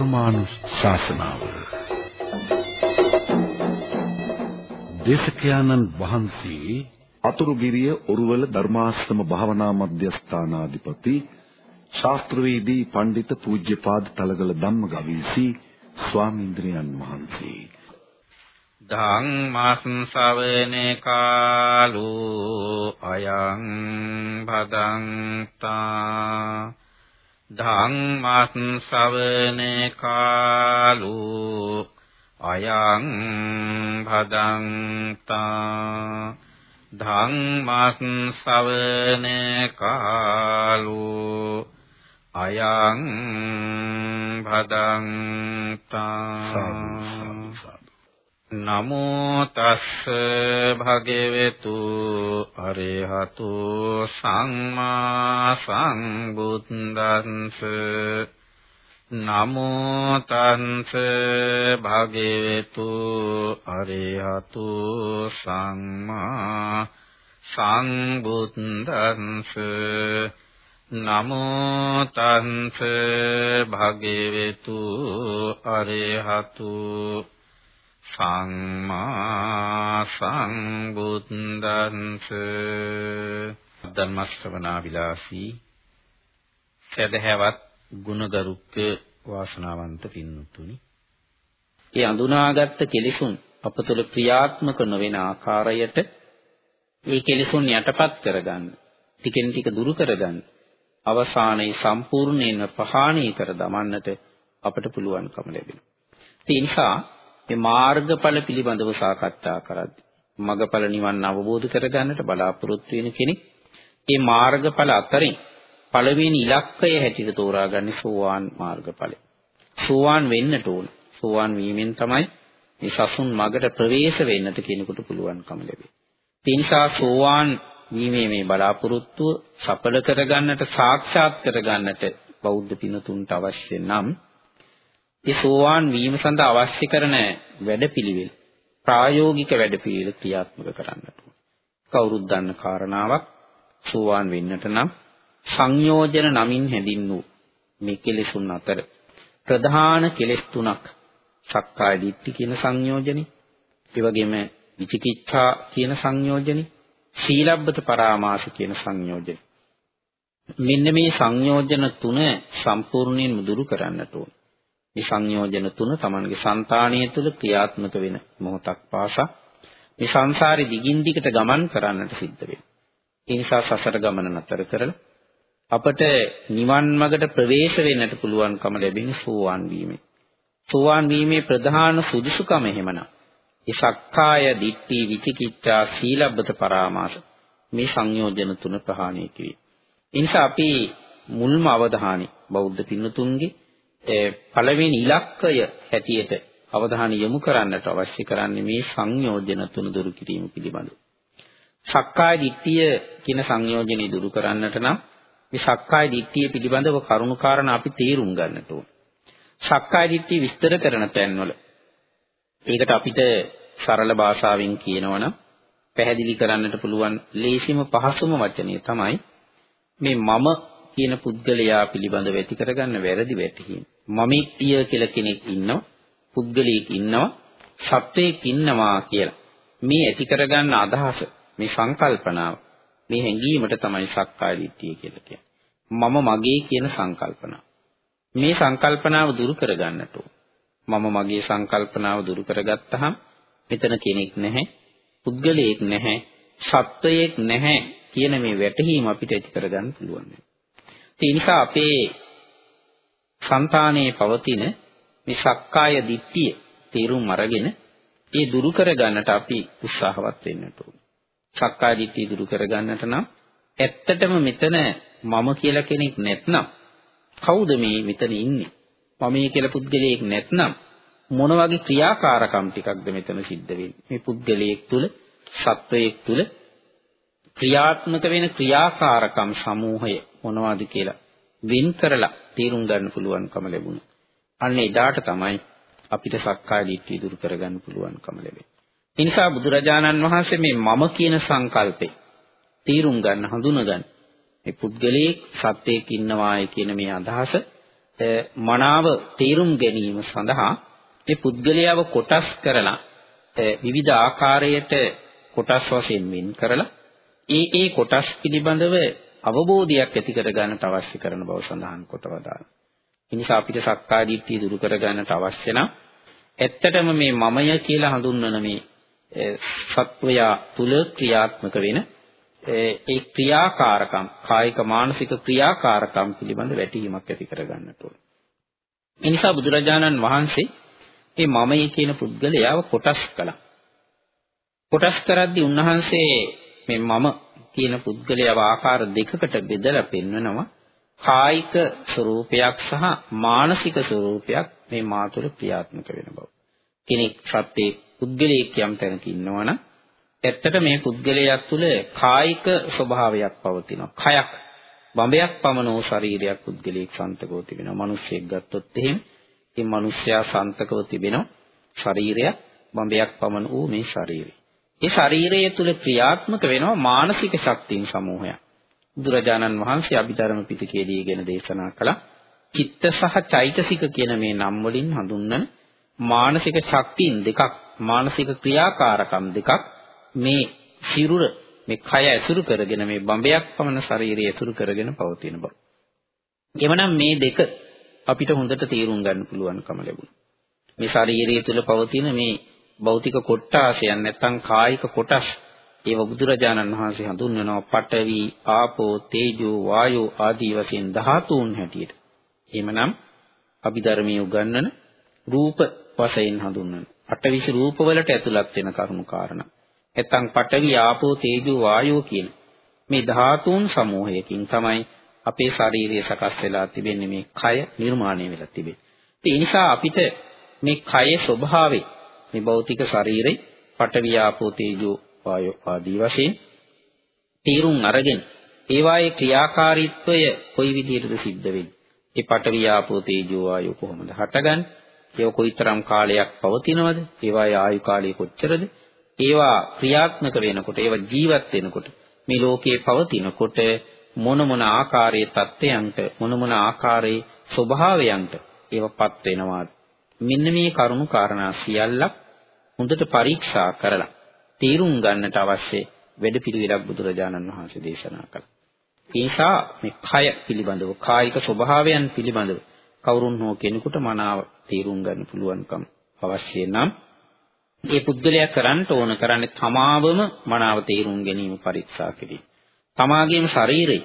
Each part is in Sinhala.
ධර්මානුශාසනාව. දේශකයන්න් වහන්සේ අතුරුගිරිය ඔරුවල ධර්මාශ්‍රම භාවනා මධ්‍යස්ථානාධිපති ශාස්ත්‍රවේදී පඬිත පූජ්‍යපාද තලගල ධම්මගවීසී ස්වාමීන්ද්‍රයන් වහන්සේ. ධම්මස් ශවනේ කාලෝ අයං භදංතා ධම්මස් ශවනේ කාලෝ අයං භදංතා ධම්මස් ශවනේ කාලෝ අයං භදංතා නමෝ තස්ස භගවතු අරහතු සම්මා සම්බුද්දන්ස නමෝ තස්ස භගවතු අරහතු සම්මා සම්බුද්දන්ස නමෝ තස්ස භගවතු අරහතු සම්මා සම්බුද්දන්ස ධර්ම ශ්‍රවණා විලාසී සදහැවත් ගුණගරුක වාසනාවන්ත පින්තුනි ඒ අඳුනාගත් කෙලිසුන් අප තුළ ක්‍රියාත්මක නොවන ආකාරයට ඒ කෙලිසුන් යටපත් කරගන්න ටිකෙන් ටික දුරු කරගන්න අවසානයේ සම්පූර්ණයෙන්ම පහාණී කර දමන්නට අපට පුළුවන්කම ලැබෙනවා. ඒ නිසා මේ මාර්ගඵල පිළිබඳව සාකච්ඡා කරද්දී මගඵල නිවන් අවබෝධ කරගන්නට බලාපොරොත්තු වෙන කෙනෙක් මේ මාර්ගඵල අතරින් පළවෙනි ඉලක්කය හැටියට තෝරාගන්නේ සෝවාන් මාර්ගඵලය. සෝවාන් වෙන්නට ඕන. සෝවාන් වීමෙන් තමයි මේ සසුන් මගට ප්‍රවේශ වෙන්නට කෙනෙකුට පුළුවන්කම ලැබෙන්නේ. ඒ නිසා සෝවාන් වීමේ මේ බලාපොරොත්තුව සඵල කරගන්නට සාක්ෂාත් කරගන්නට බෞද්ධ පිනතුන්ට අවශ්‍ය නම් ඒ සෝවාන් වීම සඳහා අවශ්‍ය කරන වැඩපිළිවෙල ප්‍රායෝගික වැඩපිළිවෙල ක්‍රියාත්මක කරන්නට කවුරුත් දන්න කාරණාවක් සෝවාන් වෙන්නට නම් සංයෝජන නමින් හැඳින්වූ මේ කෙලෙසුන් අතර ප්‍රධාන කෙලෙස් තුනක් සක්කාය දිට්ඨි කියන සංයෝජනේ ඒ වගේම විචිකිච්ඡා කියන සංයෝජනේ සීලබ්බත පරාමාස කියන සංයෝජනේ. මෙන්න මේ සංයෝජන තුන සම්පූර්ණයෙන්ම දුරු කරන්නට ඕන. මේ සංයෝජන තුන Tamanගේ సంతාණය තුළ ක්‍රියාත්මක වෙන මොහොතක් පාසා මේ සංසාරේ දිගින් දිගට ගමන් කරන්නට සිද්ධ වෙනවා. ඒ නිසා සසර ගමන නතර කරලා අපට නිවන් මඟට ප්‍රවේශ වෙන්නට පුළුවන්කම ලැබෙන්නේ සෝවාන් වීමෙන්. සෝවාන් වීමේ ප්‍රධාන සුදුසුකම එහෙමනම් ඒ සක්කාය දිට්ඨි විචිකිච්ඡා සීලබ්බත පරාමාස මේ සංයෝජන තුන ප්‍රහාණය කිරීම. ඒ නිසා අපි මුල්ම අවධානය බෞද්ධ පින්නතුන්ගේ පළවෙනි ඉලක්කය හැටියට අවධානය යොමු කරන්නට අවශ්‍ය කරන්නේ මේ සංයෝජන තුන දුරු කිරීම පිළිබඳව. සක්කාය දිට්ඨිය කියන සංයෝජනේ දුරු කරන්නට නම් මේ සක්කාය දිට්ඨිය පිළිබඳව කරුණුකාරණ අපි තේරුම් ගන්නට ඕන. සක්කාය දිට්ඨිය විස්තර කරන තැන්වල ඒකට අපිට සරල භාෂාවෙන් කියනවනම් පැහැදිලි කරන්නට පුළුවන් ලේසිම පහසුම වචනය තමයි මේ මම කියන පුද්ගලයා පිළිබඳව ඇති කරගන්න වැරදි වැටහීම. මමිත්‍ය කියලා කෙනෙක් ඉන්නවා, පුද්ගලයෙක් ඉන්නවා, සත්වයෙක් ඉන්නවා කියලා. මේ ඇති කරගන්න අදහස, මේ සංකල්පනාව, මේ හැඟීමට තමයි සක්කාය දිට්ඨිය කියලා කියන්නේ. මම මගේ කියන සංකල්පනාව. මේ සංකල්පනාව දුරු කරගන්නට මම මගේ සංකල්පනාව දුරු කරගත්තාම මෙතන කෙනෙක් නැහැ, පුද්ගලයෙක් නැහැ, සත්වයෙක් නැහැ කියන මේ වැටහීම අපිට ඇති කරගන්න පුළුවන්. ඒ නිසා අපේ సంతානයේ පවතින මේ සක්කාය දිට්ඨිය තේරුම් අරගෙන ඒ දුරු කරගන්නට අපි උත්සාහවත් වෙන්නට ඕනේ. සක්කාය දිට්ඨිය දුරු කරගන්නට නම් ඇත්තටම මෙතන මම කියලා කෙනෙක් නැත්නම් කවුද මේ මෙතන ඉන්නේ? මම මේ කියලා පුද්ගලයෙක් නැත්නම් මොන වගේ ක්‍රියාකාරකම් ටිකක්ද මෙතන සිද්ධ වෙන්නේ? මේ පුද්ගලයෙක් තුල සත්වයෙක් තුල ක්‍රියාත්මක වෙන ක්‍රියාකාරකම් සමූහය මොනවද කියලා වෙන් කරලා තේරුම් ගන්න පුළුවන්කම ලැබුණා. අන්න එදාට තමයි අපිට සක්කාය දිට්ඨිය දුරු කරගන්න පුළුවන්කම ලැබෙන්නේ. ඒ නිසා බුදුරජාණන් වහන්සේ මේ මම කියන සංකල්පේ තීරුම් ගන්න හඳුනගන්න මේ පුද්ගලයෙක් සත්‍යයක් ඉන්නවායි කියන මේ අදහස මනාව තේරුම් ගැනීම සඳහා මේ පුද්ගලයාව කොටස් කරලා විවිධ ආකාරයට කොටස් වශයෙන් වෙන් කරලා ඒ ඒ කොටස් පිළිබඳව අවබෝධයක් ඇති කර ගන්නට අවශ්‍ය කරන බව සඳහන් කොට වදාළා. ඒ නිසා අපිට සක්කාය දිට්ඨිය දුරු කර ගන්නට අවශ්‍ය නම් ඇත්තටම මේ මමය කියලා හඳුන්වන මේ සත්වයා තුල ක්‍රියාත්මක වෙන ඒ ක්‍රියාකාරකම් කායික මානසික ක්‍රියාකාරකම් පිළිබඳ වැටහීමක් ඇති කර ගන්නට ඕන. ඒ නිසා බුදුරජාණන් වහන්සේ මේ මමයි කියන පුද්ගලයාව කොටස් කළා. කොටස් කරද්දී උන්වහන්සේ මේ මම කියන පුද්ගලයාව ආකාර දෙකකට බෙදලා පෙන්වනවා. කායික ස්වરૂපයක් සහ මානසික ස්වરૂපයක් මේ මාතුල ක්‍රියාත්මක වෙන බව. කෙනෙක් සත්‍යයේ පුද්ගලයෙක් යම් තැනක ඉන්නවනම් ඇත්තට මේ පුද්ගලයා තුළ කායික ස්වභාවයක් පවතිනවා. කයක් බඹයක් පමණ වූ ශරීරයක් පුද්ගලයෙක් සන්තකව තිබෙනවා. මිනිස්සෙක් ගත්තොත් එහෙම ඒ මිනිස්යා සන්තකව තිබෙනවා ශරීරයක් බඹයක් පමණ වූ මේ ශරීරය. ඒ ශරීරය තුළ ක්‍රියාත්මක වෙනවා මානසික ශක්තියින් සමූහයක්. බුදුරජාණන් වහන්සේ අභිධර්ම පිටකයේදී ඉගෙන දේශනා කළා. චිත්ත සහ චෛතසික කියන මේ නම් වලින් හඳුන්වන මානසික ශක්තියින් දෙකක් මානසික ක්‍රියාකාරකම් දෙකක් මේ සිරුර මේ කය ඇසුරු කරගෙන මේ බඹයක් පමණ ශරීරය ඇසුරු කරගෙන පවතින බව. එවනම් මේ දෙක අපිට හොඳට තේරුම් ගන්න පුළුවන්කම ලැබුණා. මේ ශරීරය තුළ පවතින මේ භෞතික කොටාසයන් නැත්නම් කායික කොටස් ඒව බුදුරජාණන් වහන්සේ හඳුන්වනවා පඨවි, ආපෝ, තේජෝ, වායෝ ආදී වශයෙන් ධාතුන් හැටියට. එහෙමනම් අභිධර්මයේ උගන්වන රූප වශයෙන් හඳුන්වන අටවිසි රූපවලට ඇතුළත් වෙන කරුණු කාරණා. නැත්නම් පඨවි, ආපෝ, තේජෝ, වායෝ කියන මේ ධාතුන් සමූහයකින් තමයි අපේ ශාරීරිය සකස් වෙලා තිබෙන්නේ මේ කය නිර්මාණය වෙලා තිබෙන්නේ. ඒ නිසා අපිට මේ කයේ ස්වභාවය මේ භෞතික ශරීරේ පඨවි ආපෝ තේජෝ වායෝ ආදී වශයෙන් තීරුම් අරගෙන ඒවායේ ක්‍රියාකාරීත්වය කොයි විදිහටද සිද්ධ වෙන්නේ? ඒ පඨවි ආපෝ තේජෝ වායෝ කොහොමද හටගන්නේ? ඒවා කොයිතරම් කාලයක් පවතිනවද? ඒවායේ ආයු කාලය කොච්චරද? ඒවා ක්‍රියාත්මක වෙනකොට ඒවා ජීවත් වෙනකොට මේ ලෝකයේ පවතිනකොට මොන මොන ආකාරයේ தත්ත්වයන්ට මොන මොන ආකාරයේ ස්වභාවයන්ට ඒවපත් වෙනවාද මෙන්න මේ කරුණු කාරණා සියල්ලක් හොඳට පරීක්ෂා කරලා තීරුම් ගන්නට අවශ්‍ය වැඩපිළිවෙලක් බුදුරජාණන් වහන්සේ දේශනා කළා. ඒ නිසා මේ කය පිළිබඳව කායික ස්වභාවයන් පිළිබඳව කවුරුන් හෝ කෙනෙකුට මනාව තීරුම් ගන්න පුළුවන්කම අවශ්‍ය නම් ඒ පුද්ගලයා කරන්න ඕන කරන්නේ තමාවම මනාව තීරුම් ගැනීම පරීක්ෂා කිරීම. තමාගේම ශරීරය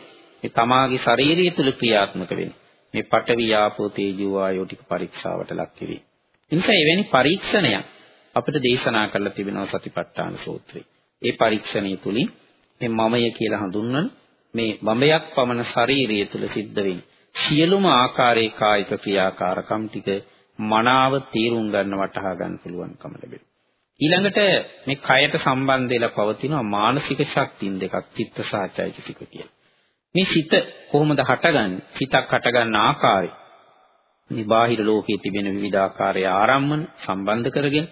මේ තමාගේ ශරීරය තුල ක්‍රියාත්මක වෙන මේ පඨවි ආපෝ තේජෝ වායෝ ටික පරීක්ෂාවට ලක් කිරීම. එනිසා එවැනි පරීක්ෂණයක් අපිට දේශනා කරලා තිබෙනවා සතිපට්ඨාන සූත්‍රයේ. ඒ පරීක්ෂණය තුලින් මේ මමය කියලා හඳුන්වන මේ බඹයක් පමණ ශරීරය තුල සිද්ධ වෙන සියලුම ආකාරයේ කායික ක්‍රියාකාරකම් ටික මනාව තීරුම් ගන්න වටහා ගන්න පුළුවන්කම ලැබෙනවා. ඊළඟට මේ කයට සම්බන්ධ වෙලා පවතින මානසික ශක්තියින් දෙකක් චිත්ත සහ චෛතසික කියලා. මේ සිත කොහොමද හටගන්නේ? සිතක් හටගන්න ආකාරය. මේ බාහිර ලෝකයේ තිබෙන විවිධ ආකාරයේ ආරම්මන සම්බන්ධ කරගෙන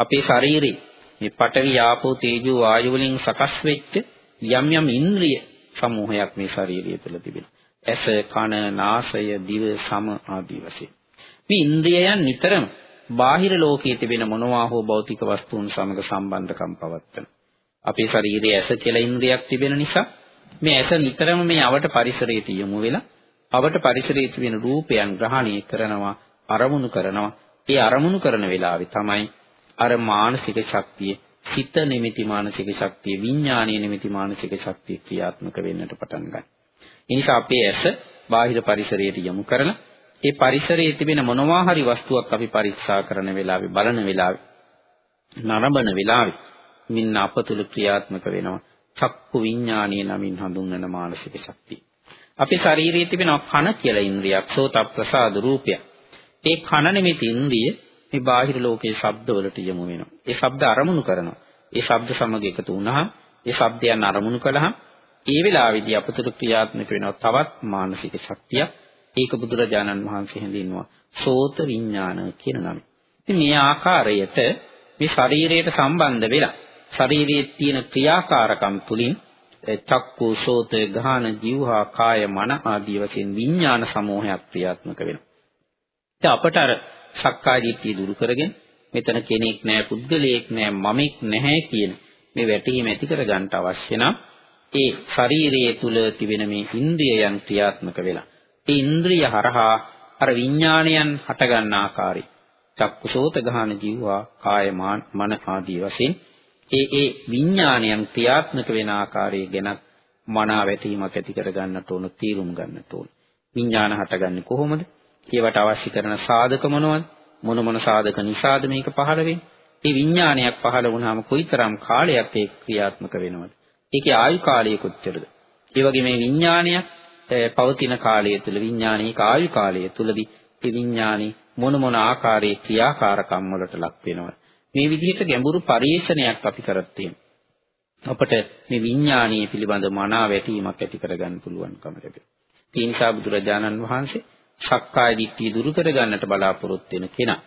අපේ ශරීරේ මේ පඨවි ආපෝ තේජෝ වායු වලින් සකස් වෙච්ච යම් යම් ඉන්ද්‍රිය සමූහයක් මේ ශරීරය තුළ තිබෙනවා. ඇස, කන, නාසය, දිව, සම ආදී වශයෙන්. මේ ඉන්ද්‍රියයන් නිතරම බාහිර ලෝකයේ තිබෙන මොනවා හෝ භෞතික වස්තුන් සමග සම්බන්ධකම් පවත්වන. අපේ ශරීරයේ ඇස කියලා ඉන්ද්‍රියක් තිබෙන නිසා මේ ඇස නිතරම මේ අවට පරිසරයට යොමු වෙලා අවට පරිසරයේ තිබෙන රූපයන් ග්‍රහණය කරනවා අරමුණු කරනවා. ඒ අරමුණු කරන වෙලාවේ තමයි අර මානසික ශක්තිය සිත නිමිති මානසික ශක්තිය විඥානීය නිමිති මානසික ශක්තිය ක්‍රියාත්මක වෙන්නට පටන් ගන්නවා. ඒ නිසා අපේ ඇස බාහිර පරිසරයට යොමු කරලා ඒ පරිසරයේ තිබෙන මොනවා හරි වස්තුවක් අපි පරීක්ෂා කරන වෙලාවේ බලන වෙලාවේ නරඹන වෙලාවේ මින්න අපතුල ක්‍රියාත්මක වෙනවා චක්කු විඥානීය නමින් හඳුන්වන මානසික ශක්තිය. අපේ ශරීරයේ තිබෙන කන කියලා ඉන්ද්‍රියක් සෝත ප්‍රසාද රූපය. ඒ කන නිමිති ඉන්ද්‍රිය මේ බාහිර ලෝකයේ ශබ්දවලට යොමු වෙනවා. ඒ ශබ්ද අරමුණු කරනවා. ඒ ශබ්ද සමග එකතු වුණාම ඒ ශබ්දයන් අරමුණු කළාම ඒ වෙලාවේදී අපතුල ක්‍රියාත්මක වෙනවා තවත් මානසික ශක්තියක්. ඒක බුදුරජාණන් වහන්සේ හැඳින්වුවා සෝත විඥාන කියන නම. ඉතින් මේ ආකාරයට මේ ශරීරයට සම්බන්ධ වෙලා ශරීරයේ තියෙන ක්‍රියාකාරකම් තුලින් චක්කු සෝත ගාන જીවහා කාය මන ආදී වශයෙන් විඥාන සමූහයක් ක්‍රියාත්මක වෙනවා. ඉතින් අපට අර සක්කාය දිට්ඨිය දුරු කරගෙන මෙතන කෙනෙක් නැහැ පුද්ගලයෙක් නැහැ මමෙක් නැහැ කියන මේ වැටහීම ඇති කර ගන්න අවශ්‍ය නම් ඒ ශරීරයේ තුල තිබෙන මේ ඉන්ද්‍රියයන් ක්‍රියාත්මක වෙලා ඒ ඉන්ද්‍රිය හරහා අර විඥාණයන් හට ගන්න ආකාරය චක්කුසෝත ගාන ජීවා කාය මන ආදී වශයෙන් ඒ ඒ විඥාණයන් ක්‍රියාත්මක වෙන ආකාරය ගැන මනා වැටීමක් ඇති කර ගන්නට ඕන තීරුම් ගන්නට ඕන. විඥාන හටගන්නේ කොහොමද? ඒවට අවශ්‍ය කරන සාධක මොනවද? මොන මොන සාධක නිසාද මේක පහළ වෙන්නේ? ඒ විඥානයක් පහළ වුණාම කොයිතරම් කාලයක් ඒක ක්‍රියාත්මක වෙනවද? ඒකේ ආයු කාලය කොච්චරද? ඒ වගේ මේ විඥානයක් පවතින කාලය තුල විඥානීය ආයු කාලය තුලදී ඒ විඥානි මොන මොන ආකාරයේ ක්‍රියාකාරකම් වලට ලක් වෙනවද? මේ විදිහට ගැඹුරු පරිශ්‍රණයක් අපි කරත් අපට මේ විඥානීය පිළිබඳ මනා වැටීමක් ඇති කරගන්න පුළුවන්කම ලැබෙනවා. ඒ නිසා බුදුරජාණන් වහන්සේ සක්කාය දිට්ඨිය දුරු කරගන්නට බලාපොරොත්තු වෙන කෙනා.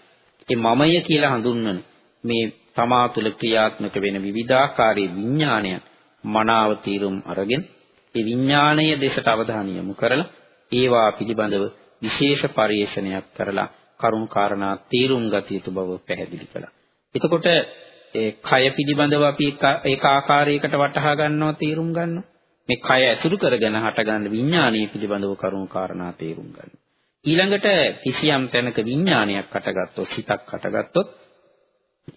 ඒ මමය කියලා හඳුන්වන මේ තමා තුළ ක්‍රියාත්මක වෙන විවිධාකාරයේ විඥානයන් මනාව තීරුම් අරගෙන ඒ විඥාණය දෙසට අවධානය යොමු කරලා ඒවා පිළිබඳව විශේෂ පරිශ්‍රණයක් කරලා කරුණු කාරණා තීරුම් ගත යුතු බව පැහැදිලි කළා. එතකොට ඒ කය පිළිබඳව අපි ඒක ආකාරයකට වටහා ගන්නවා තීරුම් ගන්නවා. මේ කය ඇසුරු කරගෙන හටගන්න විඥානීය පිළිබඳව කරුණු කාරණා තීරුම් ගන්නවා. ඊළඟට කිසියම් තැනක විඥානයක් හටගත්තොත් සිතක් හටගත්තොත්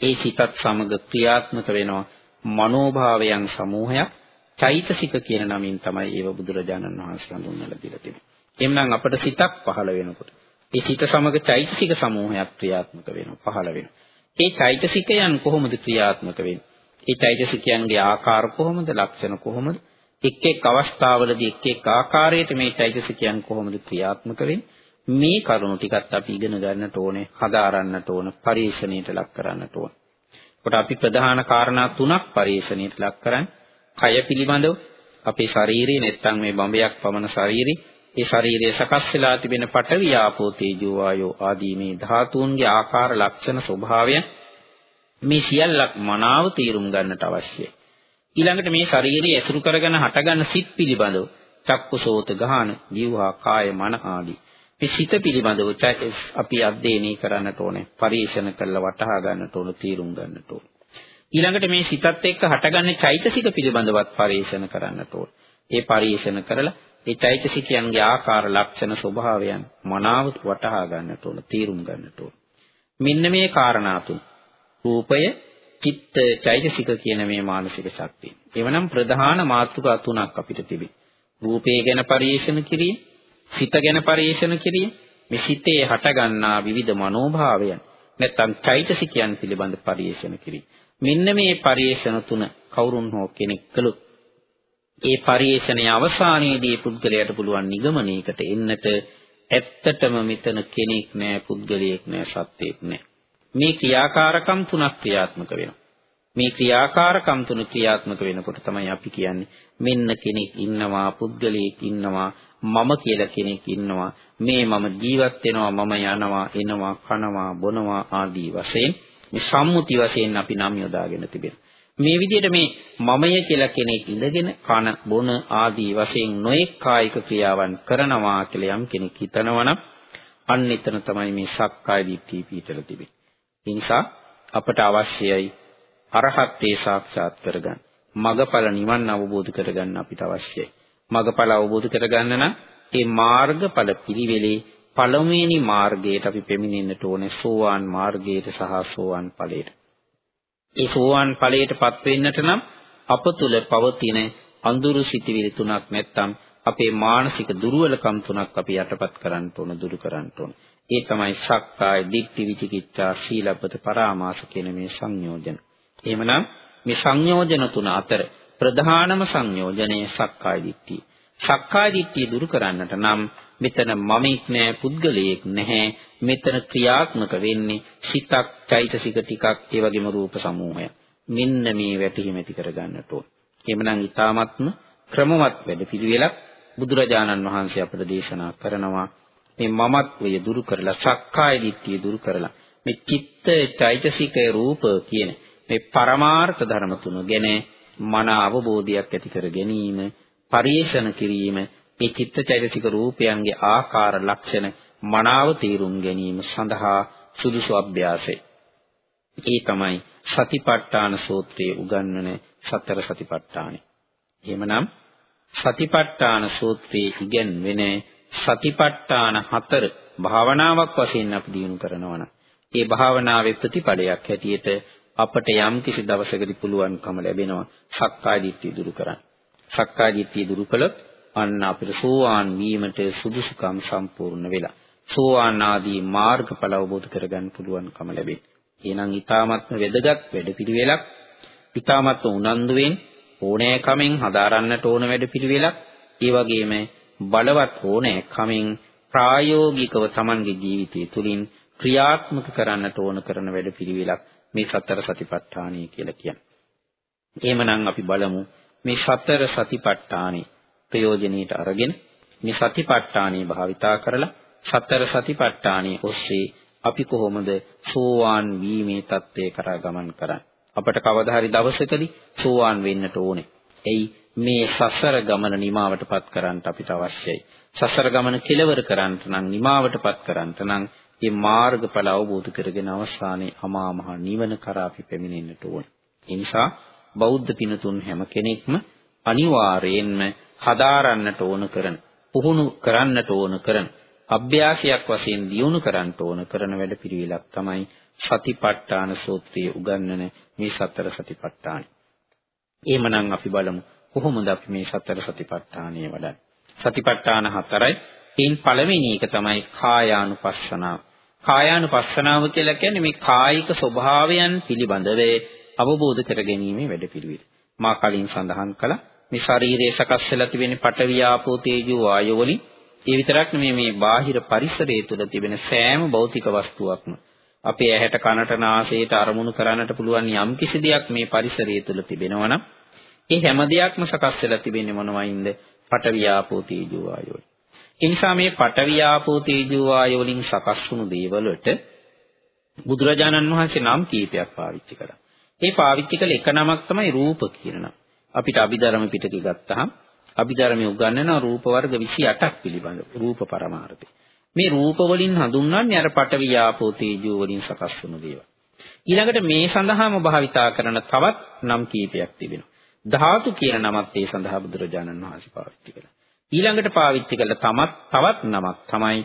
ඒ සිතත් සමග ක්‍රියාත්මක වෙනවා මනෝභාවයන් සමූහයක් චෛතසික කියන නමින් තමයි ඒව බුදුරජාණන් වහන්සේ හඳුන්වලා දීලා තියෙන්නේ. එhmenan අපට සිතක් පහළ වෙනකොට ඒ සිත සමග චෛතසික සමූහයක් ක්‍රියාත්මක වෙනවා පහළ වෙනවා. ඒ චෛතසිකයන් කොහොමද ක්‍රියාත්මක වෙන්නේ? ඒ චෛතසිකයන්ගේ ආකාර කොහොමද? ලක්ෂණ කොහොමද? එක් එක් අවස්ථාවලදී එක් එක් ආකාරයට මේ චෛතසිකයන් කොහොමද ක්‍රියාත්මක වෙන්නේ? මේ කරුණු ටිකත් අපි ඉගෙන ගන්නට ඕනේ, හදාරන්නට ඕන, පරිශ්‍රණයට ලක් කරන්නට ඕන. කොට අපි ප්‍රධාන කාරණා තුනක් පරිශ්‍රණයට ලක් කරන්නේ. කය පිළිබඳව අපේ ශරීරයේ නැත්තම් මේ බඹයක් පමණ ශරීරේ ඒ ශරීරයේ සකස් වෙලා තිබෙන පඨවි ආපෝ තේජෝ වායෝ ආදී මේ ධාතුන්ගේ ආකාර ලක්ෂණ ස්වභාවය මේ සියල්ලක් මනාව තේරුම් ගන්නට අවශ්‍යයි. ඊළඟට මේ ශරීරය ඇසුරු කරගෙන හටගන්න සිත් පිළිබඳව චක්කුසෝත ගාන, ජීවහා, කාය, මන ආදී මේ සිත පිළිබඳව අපි අධ්‍යයනය කරන්නට ඕනේ. පරිශන කරලා වටහා ගන්නට ඕන, තීරුම් ගන්නට ඕන. ඊළඟට මේ සිතත් එක්ක හටගන්න චෛතසික පිළිබඳවත් පරිශන කරන්නට ඕන. ඒ පරිශන කරලා ඒ චෛතසිකයන්ගේ ආකාර ලක්ෂණ ස්වභාවයන් මනාව වටහා ගන්නට ඕන තීරුම් ගන්නට ඕන. මෙන්න මේ කාරණා තුන. රූපය චිත්ත චෛතසික කියන මේ මානසික ශක්තිය. එවනම් ප්‍රධාන මාතෘකා තුනක් අපිට තිබේ රූපය ගැන පරිශන කිරීම සිත ගැන පරිශන කිරීම. මේ සිතේ හටගන්නා විවිධ මනෝභාවයන් නැත්නම් චෛතසිකයන් පිළිබඳ පරිශන කිරීම. මෙන්න මේ පරිශන තුන කවුරුන් හෝ කෙනෙක් කළොත් ඒ පරිේශණයේ අවසානයේදී පුද්ගලයාට පුළුවන් නිගමනයකට එන්නට ඇත්තටම මෙතන කෙනෙක් නෑ පුද්ගලයෙක් නෑ සත්‍යයක් නෑ. මේ ක්‍රියාකාරකම් තුනක් ක්‍රියාත්මක වෙනවා. මේ ක්‍රියාකාරකම් තුන ක්‍රියාත්මක වෙනකොට තමයි අපි කියන්නේ මෙන්න කෙනෙක් ඉන්නවා පුද්ගලයෙක් ඉන්නවා මම කියලා කෙනෙක් ඉන්නවා. මේ මම ජීවත් වෙනවා මම යනවා එනවා කනවා බොනවා ආදී වශයෙන් මේ සම්මුති වශයෙන් අපි නම් යොදාගෙන තිබෙනවා. මේ විදිහට මේ මමය කියලා කෙනෙක් ඉඳගෙන කන බොන ආදී වශයෙන් නොඑක් කායික ක්‍රියාවන් කරනවා කියලා යම් කෙනෙක් හිතනවනම් අන්න එතන තමයි මේ සක්කාය දිට්ඨිය පිටලා තිබෙන්නේ. ඒ නිසා අපට අවශ්‍යයි අරහත්ත්වේ සාක්ෂාත් කරගන්න. මගඵල නිවන් අවබෝධ කරගන්න අපිට අවශ්‍යයි. මගඵල අවබෝධ කරගන්න නම් ඒ මාර්ගඵල පිළිවෙලේ පළමුවෙනි මාර්ගයට අපි පෙමිනෙන්නට ඕනේ සෝවාන් මාර්ගයට සහ සෝවාන් ඵලයට. ඒ සෝවාන් ඵලයටපත් වෙන්නට නම් අප තුල පවතින අඳුරු සිටිවිලි තුනක් නැත්තම් අපේ මානසික දුර්වලකම් තුනක් අපි යටපත් කරන්න ඕන දුරු කරන්න ඕන. ඒ තමයි සක්කාය, දික්ටි, විචිකිච්ඡා, සීලබ්බත පරාමාස කියන මේ සංයෝජන. එහෙමනම් මේ සංයෝජන තුන අතර ප්‍රධානම සංයෝජනය සක්කාය දිට්ඨිය. සක්කාය දිට්ඨිය දුරු කරන්නට නම් මෙතන මමෙක් නෑ පුද්ගලයෙක් නැහැ. මෙතන ක්‍රියාත්මක වෙන්නේ සිතක් චෛතසික ටිකක් ඒ වගේම රූප සමූහයක්. මෙන්න මේ වැටහීම ඇති කර ගන්නට ඕන. එහෙමනම් ඊ타මත්ම ක්‍රමවත් වැඩපිළිවෙලක් බුදුරජාණන් වහන්සේ අපට දේශනා කරනවා. මේ මමත්වය දුරු කරලා සක්කාය දිට්ඨිය දුරු කරලා මේ චිත්ත චෛතසික රූප කියන මේ පරමාර්ථ ධර්ම තුන ගැන මන අවබෝධයක් ඇති කර ගැනීම පරිේශන කිරීම ඒ චිත්තචෛතසික රූපයන්ගේ ආකාර ලක්ෂණ මනාව තේරුම් ගැනීම සඳහා සුදුසු අභ්‍යාසය. ඒ තමයි සතිපට්ඨාන සූත්‍රයේ උගන්වන සතර සතිපට්ඨානෙ. එහෙමනම් සතිපට්ඨාන සූත්‍රයේ ඉගෙනවෙන සතිපට්ඨාන හතර භාවනාවක් වශයෙන් අපි දිනු කරනවා නම් ඒ භාවනාවේ ප්‍රතිඵලයක් හැටියට අපට යම් කිසි දවසකදී පුළුවන්කම ලැබෙනවා සක්කාය දිට්ඨිය දුරු කරන්න. සක්කාය දිට්ඨිය දුරු කළොත් අන්න අපිට සෝවාන් වීමට සුදුසුකම් සම්පූර්ණ වෙලා සෝවාන් ආදී මාර්ගඵල අවබෝධ කරගන්න පුළුවන්කම ලැබෙයි. එහෙනම් ඊ타ත්ම වැදගත් වැඩපිළිවෙලක් ඊ타ත්ම උනන්දුවෙන් ඕනෑකමෙන් හදාරන්නට ඕන වැඩපිළිවෙලක් ඒ වගේම බලවත් ඕනෑකමෙන් ප්‍රායෝගිකව Tamanගේ ජීවිතය තුළින් ක්‍රියාත්මක කරන්නට ඕන කරන වැඩපිළිවෙලක් මේ සතර සතිපට්ඨානය කියලා කියන්නේ. එහෙමනම් අපි බලමු මේ සතර සතිපට්ඨානේ ප්‍රයෝජනෙට අරගෙන මේ සතිපට්ඨානේ භාවිතා කරලා සතර සතිපට්ඨානේ ඔස්සේ අපි කොහොමද සෝවාන් වීමේ தත්ත්වය කරා ගමන් කරන්නේ? අපට කවදා හරි දවසකදී සෝවාන් වෙන්නට ඕනේ. එයි මේ සසර ගමන නිමාවටපත් කරන්නට අපිට අවශ්‍යයි. සසර ගමන කෙලවර කරන්නට නම් නිමාවටපත් කරන්නට නම් මේ මාර්ගඵල අවබෝධ කරගෙන අවසානයේ අමා මහ නිවන කරා අපි පැමිණෙන්නට ඕන. ඒ නිසා බෞද්ධ පිනතුන් හැම කෙනෙක්ම අනිවාර්යයෙන්ම හදාරන්නට ඕන කරන, පුහුණු කරන්නට ඕන කරන, අභ්‍යාසයක් වශයෙන් දියුණු කරන්නට ඕන කරන වැඩපිළිවෙලක් තමයි සතිපට්ඨාන සූත්‍රයේ උගන්වන මේ සතර සතිපට්ඨාන. එහෙමනම් අපි බලමු කොහොමද අපි මේ සතර සතිපට්ඨානය වඩන්නේ. සතිපට්ඨාන හතරයි. ඒන් පළවෙනි එක තමයි කායානුපස්සනාව. කායානුපස්සනාව කියලා කියන්නේ මේ කායික ස්වභාවයන් පිළිබඳව අවබෝධ කර ගැනීමේ වැඩපිළිවෙල. මා කලින් සඳහන් කළා මේ ශරීරයේ සකස් වෙලා තිබෙන පඨවි ආපෝ තේජෝ වායෝ වලින් ඒ විතරක් නෙමෙයි මේ බාහිර පරිසරය තුළ තිබෙන සෑම භෞතික වස්තුවක්ම අපේ ඇහැට කනට නාසයට අරමුණු කරන්නට පුළුවන් යම් කිසි දෙයක් මේ පරිසරය තුළ තිබෙනවා නම් ඒ හැම දෙයක්ම සකස් වෙලා තිබෙන්නේ මොනවයින්ද? පඨවි ආපෝ තේජෝ වායෝ. ඒ නිසා මේ පඨවි ආපෝ තේජෝ වායෝ වලින් සකස් වුණු දේවලට බුදුරජාණන් වහන්සේ නම් කීපයක් පාවිච්චි කළා. ඒ පාවිච්චි කළ එක නමක් තමයි රූප කියන නම. අපිට අභිධර්ම පිටකේ ගත්තහම අභිධර්මයේ උගන්වන රූප වර්ග 28ක් පිළිබඳ රූප පරමාර්ථය. මේ රූප වලින් හඳුන්වන්නේ අර පඨවි ආපෝ තේජෝ වලින් සකස් වුණු දේවල්. ඊළඟට මේ සඳහාම භාවිතා කරන තවත් නම් කීපයක් තිබෙනවා. ධාතු කියන නමත් ඒ සඳහා බුදුරජාණන් වහන්සේ පාවිච්චි කළා. ඊළඟට පාවිච්චි කළ තමත් තවත් නමක් තමයි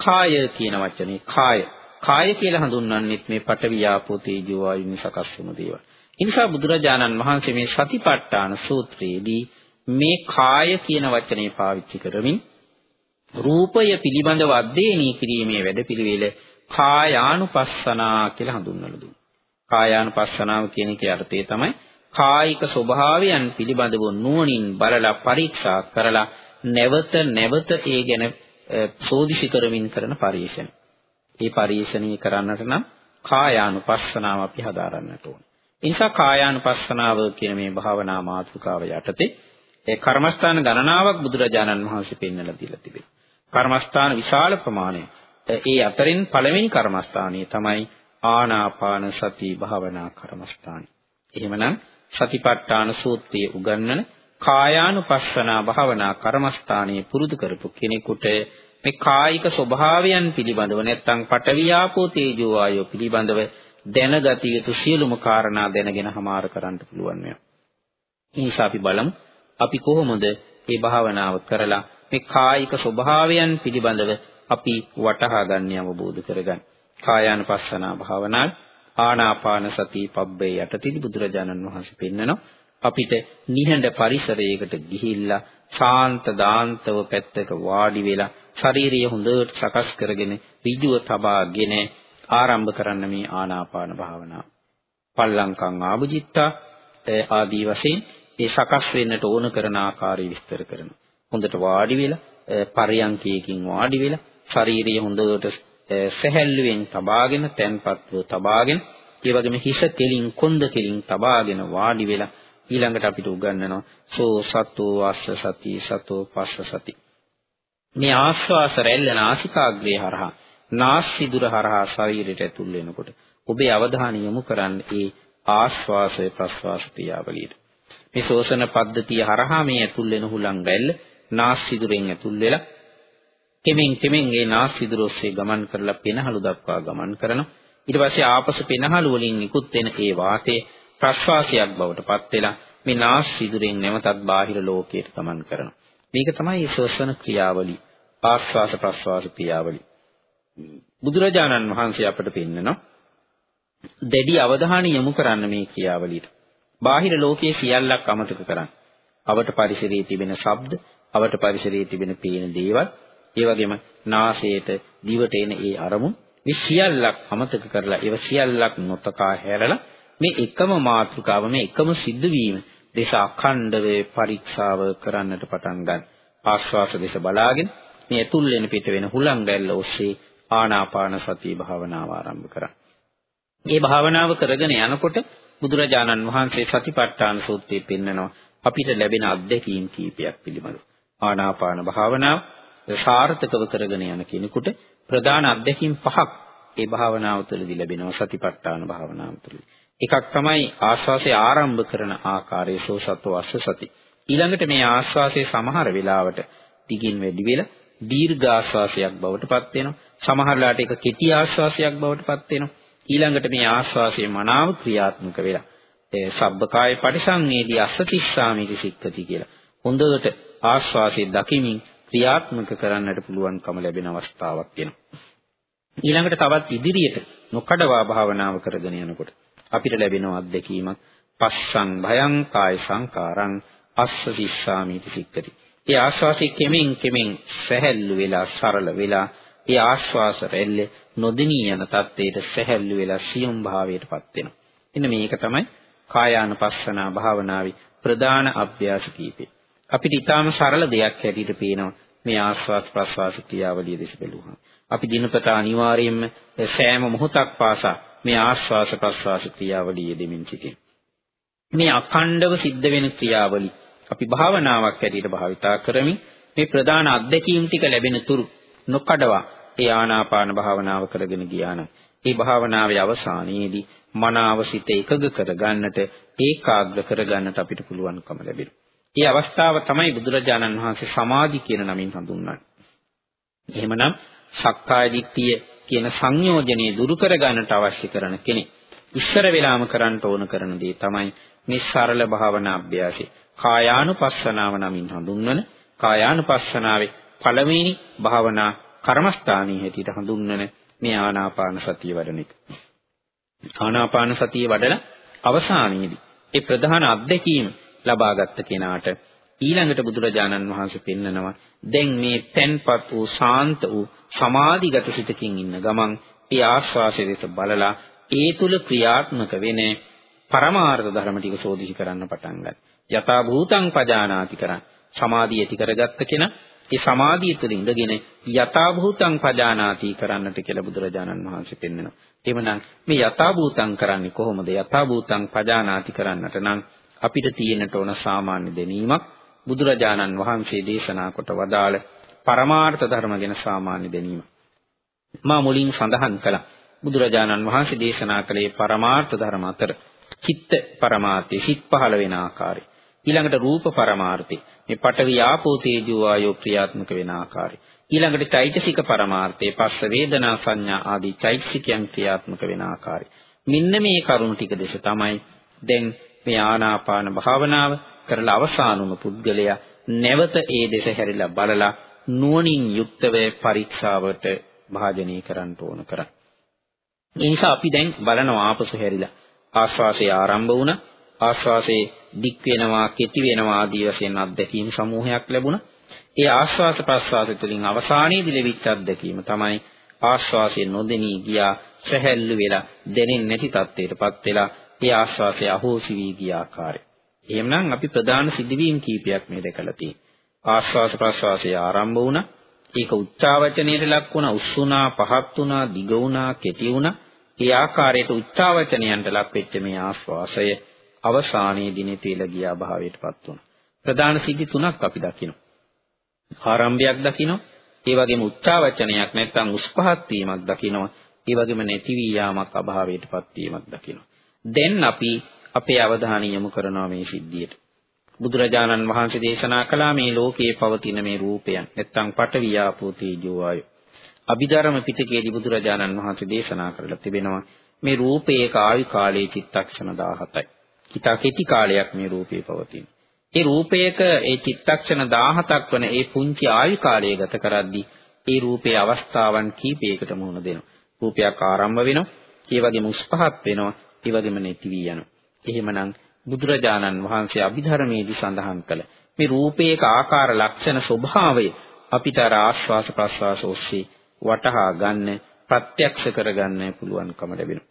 කාය කියන වචනේ කාය. කාය කියලා හඳුන්වන්නේත් මේ පඨවි ආපෝ තේජෝ වායුන් සකස් වුණු දේවල්. ඒ නිසා බුදුරජාණන් වහන්සේ මේ සතිපට්ඨාන සූත්‍රයේදී මේ කාය කියන වචනේ පාවිච්චි කරමින් රූපය පිළිබඳව අධ්‍යයනය කිරීමේ වැඩපිළිවෙල කායානුපස්සනා කියලා හඳුන්වලා දුන්නා. කායානුපස්සනාව කියන එකේ අර්ථය තමයි කායික ස්වභාවයන් පිළිබඳව නුවණින් බලලා පරීක්ෂා කරලා නැවත නැවත ඒ ගැන සෝදිසි කරමින් කරන පරිශ්‍රණය. මේ පරිශ්‍රණය කරන්නට නම් කායානුපස්සනාව අපි හදාරන්නට ඕනේ. ඒ නිසා කායානුපස්සනාව කියන මේ භාවනා මාතෘකාව යටතේ ඒ කර්මස්ථාන ගණනාවක් බුදුරජාණන් වහන්සේ පෙන්වලා දීලා තිබේ. කර්මස්ථාන විශාල ප්‍රමාණය. ඒ අතරින් පළවෙනි කර්මස්ථානය තමයි ආනාපාන සති භාවනා කර්මස්ථානය. එහෙමනම් සතිපට්ඨාන සූත්‍රයේ උගන්වන කායානුපස්සනා භාවනා කර්මස්ථානයේ පුරුදු කරපු කෙනෙකුට මේ කායික ස්වභාවයන් පිළිබඳව නැත්නම් පටවියාපෝ තේජෝ ආයෝ පිළිබඳව දැනගත යුතු සියලුම කාරණා දැනගෙන හමාර කරන්න පුළුවන් වෙනවා. ඒ නිසා අපි බලමු අපි කොහොමද මේ භාවනාව කරලා මේ කායික ස්වභාවයන් පිළිබඳව අපි වටහා ගන්න අවබෝධ කරගන්න. කායානුපස්සනා භාවනාව ආනාපාන සති පබ්බේ යටතේදී බුදුරජාණන් වහන්සේ පෙන්නනවා අපිට නිහඬ පරිසරයකට ගිහිල්ලා ශාන්ත දාන්තව පැත්තක වාඩි වෙලා ශාරීරිය හොඳට සකස් කරගෙන ඍජුව තබාගෙන ආරම්භ කරන්න මේ ආනාපාන භාවනාව. පල්ලංකං ආභුජිත්තා ආදී වශයෙන් ඒ සකස් වෙන්නට ඕන කරන ආකාරය විස්තර කරනවා. හොඳට වාඩි වෙලා පරියන්කයකින් වාඩි වෙලා ශාරීරිය හොඳට සැහැල්ලුවෙන් තබාගෙන තැන්පත්ව තබාගෙන ඒ වගේම හිස කෙලින් කොන්ද කෙලින් තබාගෙන වාඩි වෙලා ඊළඟට අපිට උගන්වනවා සෝ සතෝ වාස්ස සති සතෝ පස්ස සති මේ ආස්වාස රැල්ල නාසිකාග්‍රේ හරහා නාස්සිදුර හරහා ශරීරයට ඇතුල් වෙනකොට ඔබේ අවධානය යොමු කරන්නේ ඒ ආශ්වාසය ප්‍රශ්වාස ක්‍රියාවලියට මේ ශෝෂණ පද්ධතිය හරහා මේ ඇතුල් වෙන හුලං රැල්ල නාස්සිදුරෙන් ඇතුල් වෙලා කෙමෙන් කෙමෙන් ඒ නාස්සිදුර ඔස්සේ ගමන් කරලා පෙනහළු දක්වා ගමන් කරනවා. ඊට පස්සේ ආපසු පෙනහළු වලින් නිකුත් වෙන ඒ වාතය ප්‍රශ්වාසයක් බවට පත් වෙලා මේ නාස්සිදුරෙන් නැවතත් බාහිර ලෝකයට ගමන් කරනවා. මේක තමයි ශ්වසන ක්‍රියාවලිය. ආස්වාස ප්‍රස්වාස ක්‍රියාවලිය. බුදුරජාණන් වහන්සේ අපට පෙන්නනවා දැඩි අවධානය යොමු කරන්න මේ ක්‍රියාවලියට. බාහිර ලෝකයේ සියල්ලක් අමතක කරන්න. අවට පරිසරයේ තිබෙන ශබ්ද, අවට පරිසරයේ තිබෙන පේන දේවල්, ඒ වගේම නාසයට, දිවට එන ඒ අරමුණු මේ සියල්ලක් අමතක කරලා ඒව සියල්ලක් නොතකා හැරලා මේ එකම මාතෘකාව මේ එකම සිද්ධවීම දේශ අඛණ්ඩව පරීක්ෂාව කරන්නට පටන් ගන්න. ආස්වාස දේශ බලාගෙන මේ ඇතුල් වෙන පිට වෙන හුලං රැල්ල ඔස්සේ ආනාපාන සතිය භාවනාව ආරම්භ කරා. මේ භාවනාව කරගෙන යනකොට බුදුරජාණන් වහන්සේ සතිපට්ඨාන සූත්‍රයේ පෙන්නනවා අපිට ලැබෙන අත්දැකීම් කීපයක් පිළිබඳව. ආනාපාන භාවනාව සාර්ථකව කරගෙන යන කෙනෙකුට ප්‍රධාන අත්දැකීම් පහක් ඒ භාවනාව තුළදී ලැබෙනවා සතිපට්ඨාන භාවනාව තුළදී. එකක් තමයි ආස්වාසය ආරම්භ කරන ආකාරයේ සෝසත්ව අස්ස සති. ඊළඟට මේ ආස්වාසයේ සමහර වෙලාවට දිගින් වැඩි වෙලා දීර්ඝ ආස්වාසයක් බවට පත් වෙනවා. සමහර වෙලාවට ඒක කෙටි ආස්වාසයක් බවට පත් වෙනවා. ඊළඟට මේ ආස්වාසයේ මනාව ක්‍රියාත්මක වෙලා ඒ සබ්බකාය පරිසංවේදී අසතිස්සාමිති සික්කති කියලා. හොඳට ආස්වාසයේ දකිමින් ක්‍රියාත්මක කරන්නට පුළුවන්කම ලැබෙන අවස්ථාවක් වෙනවා. ඊළඟට තවත් ඉදිරියට නොකඩවා භාවනාව කරගෙන යනකොට අපිට ලැබෙන අත්දැකීමක් පස්සං භයං කාය සංකාරං අස්ස සිස්සාමිති සික්කති. ඒ ආස්වාසයේ කෙමෙන් කෙමෙන් සැහැල්ලු වෙලා සරල වෙලා ඒ ආශ්වාස රැල්ල නොදිනී යන තත්ත්වයට සැහැල්ලු වෙලා සියුම් භාවයටපත් වෙනවා. එන්න මේක තමයි කායානුපස්සනා භාවනාවේ ප්‍රධාන අභ්‍යාස කීපේ. අපිට ඊටාම සරල දෙයක් හැටියට පේනවා මේ ආස්වාස් ප්‍රස්වාස ක්‍රියාවලිය දෙස බැලුවහම. අපි දිනපතා අනිවාර්යයෙන්ම සෑම මොහොතක් පාසා මේ ආස්වාස ප්‍රස්වාස ක්‍රියාවලිය දෙමින් සිටින. මේ අඛණ්ඩව සිද්ධ වෙන ක්‍රියාවලි අපි භාවනාවක් ඇටියට භාවිතා කරමින් මේ ප්‍රධාන අත්දැකීම් ටික ලැබෙන තුරු නොකඩවා ඒ ආනාපාන භාවනාව කරගෙන ගියා නම් ඒ භාවනාවේ අවසානයේදී මනාව සිත එකඟ කරගන්නට ඒකාග්‍ර කරගන්නට අපිට පුළුවන්කම ලැබෙනවා. මේ අවස්ථාව තමයි බුදුරජාණන් වහන්සේ සමාධි කියන නමින් හඳුන්වන්නේ. එහෙමනම් සක්කාය දිට්ඨිය කියන සංයෝජනය දුරු කරගන්නට අවශ්‍ය කරන කෙනෙක්. ඉස්සර වෙලාම කරන්න ඕන කරන දේ තමයි මේ සරල භාවනා අභ්‍යාසය. කායානුපස්සනාව නමින් හඳුන්වන කායානුපස්සනාවේ පළවෙනි භාවනා කර්මස්ථානීය හැටියට හඳුන්වන මේ ආනාපාන සතිය වඩන එක. ආනාපාන සතිය වඩලා අවසානයේදී ඒ ප්‍රධාන අත්දැකීම ලබාගත් කෙනාට ඊළඟට බුදුරජාණන් වහන්සේ පෙන්නනවා දැන් මේ තැන්පත් වූ ශාන්ත වූ සමාධිගත සිතකින් ඉන්න ගමන් ඒ ආස්වාසය දෙස බලලා ඒ තුල ක්‍රියාත්මක වෙන පරමාර්ථ ධර්ම ටික සෝදිසි කරන්න පටන් ගන්නවා. යථා භූතං පජානාති කරන් සමාධිය ඇති කරගත්ත කෙනා ඒ සමාධිය තුළ ඉඳගෙන යථා භූතං පජානාති කරන්නට කියලා බුදුරජාණන් වහන්සේ පෙන්වනවා. එhmenan මේ යථා භූතං කරන්නේ කොහොමද? යථා භූතං පජානාති කරන්නට නම් අපිට තියෙන්නට ඕන සාමාන්‍ය දැනීමක් බුදුරජාණන් වහන්සේ දේශනා කොට වදාළ පරමාර්ථ ධර්ම ගැන සාමාන්‍ය දැනීම. මා මුලින් සඳහන් කළා බුදුරජාණන් වහන්සේ දේශනා කළේ පරමාර්ථ ධර්ම අතර චිත්ත පරමාර්ථය සිත් පහළ වෙන ආකාරය. ඊළඟට රූප පරමාර්ථය මේ පඨවි ආපෝ තේජෝ ආයෝ ක්‍රියාත්මක වෙන ආකාරය. ඊළඟට චෛතසික පරමාර්ථය පස්ස වේදනා සංඥා ආදී චෛතසිකයන් ක්‍රියාත්මක වෙන ආකාරය. මෙන්න මේ කරුණු ටික දෙස තමයි දැන් මේ ආනාපාන භාවනාව කරලා අවසන් වුණු පුද්ගලයා නැවත ඒ දෙස හැරිලා බලලා නුවණින් යුක්තව පරීක්ෂාවට භාජනය කරන්න ඕන කරා. ඒ නිසා අපි දැන් බලනවා ආපසු හැරිලා ආශ්වාසය ආරම්භ වුණා ආශ්වාසයේ දික් වෙනවා කෙටි වෙනවා ආදී වශයෙන් අත්දැකීම් සමූහයක් ලැබුණා. ඒ ආශ්වාස ප්‍රශ්වාස තුළින් අවසානයේදී ලැබිච්ච අත්දැකීම තමයි ආශ්වාසයේ නොදෙනී ගියා සැහැල්ලු වෙලා දැනෙන්නේ නැති තත්ත්වයටපත් වෙලා ඒ ආශ්වාසය අහෝසි වී ගිය ආකාරය. එහෙමනම් අපි ප්‍රධාන සිදුවීම් කීපයක් මේ දැකලා තියෙනවා. ආශ්වාස ප්‍රශ්වාසය ආරම්භ වුණා. ඒක උච්චාවචනයට ලක් වුණා, උස්සුණා, පහත් වුණා, දිග වුණා, කෙටි වුණා. ඒ ආකාරයට උච්චාවචනයන්ට ලක් වෙච්ච මේ ආශ්වාසය අවසානයේ දිනේ තේල ගියා භාවයටපත් වුණා. ප්‍රධාන සිද්ධි තුනක් අපි දකිනවා. ආරම්භයක් දකිනවා. ඒ වගේම උච්චාවචනයක් නැත්නම් උස්පහත් වීමක් දකිනවා. ඒ වගේම නැති වී යාමක් අභාවයටපත් වීමක් දකිනවා. දැන් අපි අපේ අවධානය යොමු කරනවා මේ සිද්ධියට. බුදුරජාණන් වහන්සේ දේශනා කළා මේ ලෝකයේ පවතින මේ රූපයන් නැත්තම් පටවියාපෝ තේජෝ වායෝ. අභිධර්ම පිටකයේදී බුදුරජාණන් වහන්සේ දේශනා කරලා තිබෙනවා මේ රූපයක ආයු කාලයේ චිත්තක්ෂණ 17යි. හිතා කෙටි කාලයක් මේ රූපේ පවතින. ඒ රූපයක ඒ චිත්තක්ෂණ 17ක් වන ඒ පුංචි ආයු කාලය ගත කරද්දී ඒ රූපේ අවස්ථාවන් කීපයකට මුහුණ දෙනවා. රූපයක් ආරම්භ වෙනවා, ඒ වගේම උස්පහත් වෙනවා, ඒ වගේම නැති වී යනවා. එහෙමනම් බුදුරජාණන් වහන්සේ අභිධර්මයේදී සඳහන් කළ මේ රූපයක ආකාර ලක්ෂණ ස්වභාවය අපිට අර ආශ්වාස ප්‍රශ්වාස ඔස්සේ වටහා ගන්න ප්‍රත්‍යක්ෂ කරගන්න පුළුවන්කම ලැබෙනවා.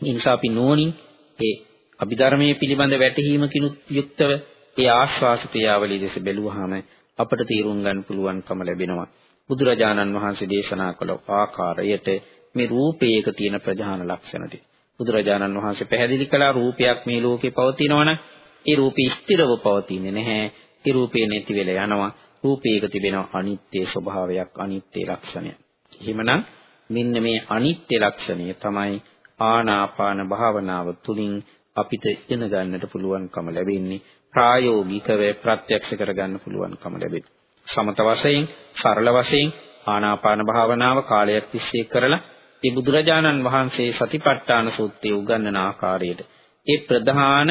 ඒ නිසා අපි නෝනින් ඒ අභිධර්මයේ පිළිබඳ වැටහීමකිනුත් යුක්තව ඒ ආශ්වාස ක්‍රියාවලිය දෙස බැලුවාම අපට තීරුම් ගන්න පුළුවන්කම ලැබෙනවා. බුදුරජාණන් වහන්සේ දේශනා කළ ආකාරයට මේ රූපයක තියෙන ප්‍රධාන ලක්ෂණ ටික. බුදුරජාණන් වහන්සේ පැහැදිලි කළා රූපයක් මේ ලෝකේ පවතිනවනම් ඒ රූපේ ස්ථිරව පවතින්නේ නැහැ. ඒ රූපේ නැති වෙලා යනවා. රූපයක තිබෙන අනිත්‍ය ස්වභාවයක් අනිත්‍ය ලක්ෂණය. එහෙමනම් මෙන්න මේ අනිත්‍ය ලක්ෂණය තමයි ආනාපාන භාවනාව තුළින් අපිට ඉගෙන ගන්නට පුළුවන්කම ලැබෙන්නේ ප්‍රායෝගිකව ප්‍රත්‍යක්ෂ කරගන්න පුළුවන්කම ලැබෙන්නේ. සමත වශයෙන් සරල වශයෙන් ආනාපාන භාවනාව කාලයක් තිස්සේ කරලා ඒ බුදුරජාණන් වහන්සේ සතිපට්ඨාන සූත්‍රයේ උගන්වන ආකාරයට ඒ ප්‍රධාන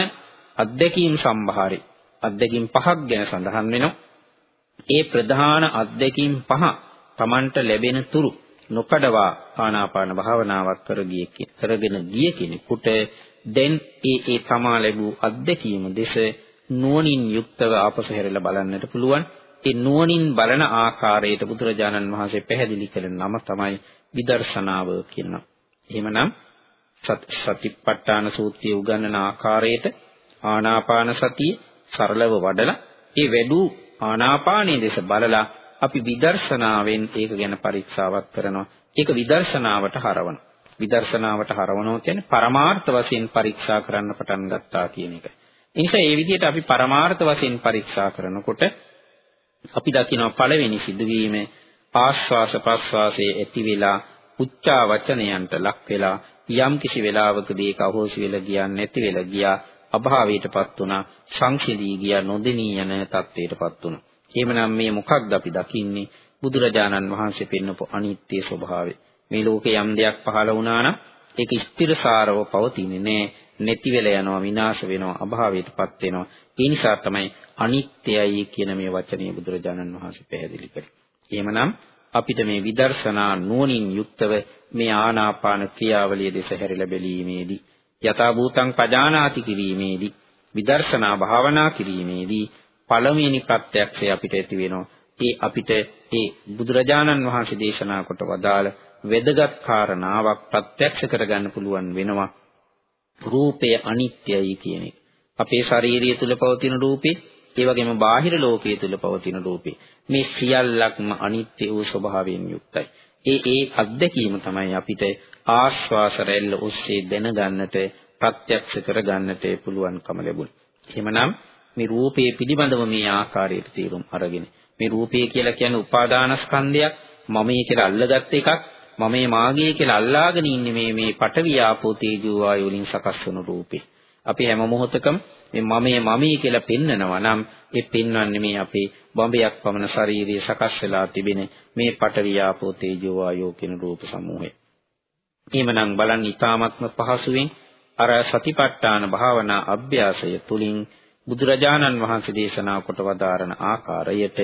අධ්‍යක්ීම් සම්භාරي අධ්‍යක්ීම් පහක් ගැන සඳහන් වෙනවා. ඒ ප්‍රධාන අධ්‍යක්ීම් පහ Tamanට ලැබෙන තුරු නොකඩවා ආනාපාන භාවනාවක් කරගෙන ගිය කෙනෙකුට දැන් ඒ ඒ තමා ලැබූ අත්දැකීම දෙස නුවණින් යුක්තව ආපසු හැරලා බලන්නට පුළුවන්. ඒ නුවණින් බලන ආකාරයට බුදුරජාණන් වහන්සේ පැහැදිලි කළ නම තමයි විදර්ශනාව කියනවා. එහෙමනම් සතිපට්ඨාන සූත්‍රයේ උගන්වන ආකාරයට ආනාපාන සතිය සරලව වඩලා ඒ වැඩූ ආනාපානයේ දෙස බලලා අපි විදර්ශනාවෙන් ඒක ගැන පරීක්ෂාවක් කරනවා. ඒක විදර්ශනාවට හරවනවා. විදර්ශනාවට හරවනවා කියන්නේ පරමාර්ථ වශයෙන් පරීක්ෂා කරන්න පටන් ගත්තා කියන එක. එනිසා මේ විදිහට අපි පරමාර්ථ වශයෙන් පරීක්ෂා කරනකොට අපි දකිනවා පළවෙනි සිදුවීම ආශ්වාස ප්‍රශ්වාසයේ ඇති වෙලා උච්චා වචනයන්ට ලක් වෙලා යම් කිසි වෙලාවකදී ඒක අහෝසි වෙලා ගියා නැති වෙලා ගියා අභාවයටපත් වුණා සංසිඳී ගියා නොදෙනී යන තත්ත්වයටපත් වුණා එහෙමනම් මේ මොකක්ද අපි දකින්නේ? බුදුරජාණන් වහන්සේ පෙන්වපු අනිත්‍ය ස්වභාවය. මේ ලෝකේ යම් දෙයක් පහළ වුණා නම් ඒක ස්ථිරසාරව පවතින්නේ නෑ. නැති වෙලා යනවා, විනාශ වෙනවා, අභාවයටපත් වෙනවා. ඒ නිසා තමයි අනිත්‍යයි කියන මේ වචනේ බුදුරජාණන් වහන්සේ පැහැදිලි කළේ. එහෙමනම් අපිට මේ විදර්ශනා නුවණින් යුක්තව මේ ආනාපාන ක්‍රියාවලිය දෙස හැරිලා බැලීමේදී යථා භූතං පජානාති කිරීමේදී විදර්ශනා භාවනා කිරීමේදී පළමුවෙනි ප්‍රත්‍යක්ෂය අපිට ඇති වෙනවා. ඒ අපිට ඒ බුදුරජාණන් වහන්සේ දේශනා කොට වදාළ වැදගත් කාරණාවක් ප්‍රත්‍යක්ෂ කරගන්න පුළුවන් වෙනවා. රූපය අනිත්‍යයි කියන එක. අපේ ශාරීරිය තුල පවතින රූපේ, ඒ වගේම බාහිර ලෝකයේ තුල පවතින රූපේ මේ සියල්ලක්ම අනිත්‍ය වූ ස්වභාවයෙන් යුක්තයි. ඒ ඒ අත්දැකීම තමයි අපිට ආශ්වාස රැල්ල ඔස්සේ දැනගන්නට ප්‍රත්‍යක්ෂ කරගන්නට පුළුවන්කම ලැබුණේ. එහෙමනම් මේ රූපයේ පිළිබඳව මේ ආකාරයට තීරුම් අරගෙන මේ රූපය කියලා කියන්නේ උපාදානස්කන්ධයක් මමයි කියලා අල්ලගත් එකක් මමේ මාගේ කියලා අල්ලාගෙන ඉන්නේ මේ මේ පඨවි ආපෝ තේජෝ වායු වලින් සකස් වන රූපේ අපි හැම මොහොතකම මේ මමයේ මමී කියලා පෙන්නනවා නම් ඒ පෙන්වන්නේ මේ අපේ බඹයක් පමණ ශාරීරිය සකස් වෙලා තිබෙන මේ පඨවි ආපෝ තේජෝ වායෝ කියන රූප සමූහය. එහෙමනම් බලන්න ඊ타ත්ම පහසුවෙන් අර සතිපට්ඨාන භාවනා අභ්‍යාසය තුලින් බුදුරජාණන් වහන්සේ දේශනා කොට වදාරන ආකාරයට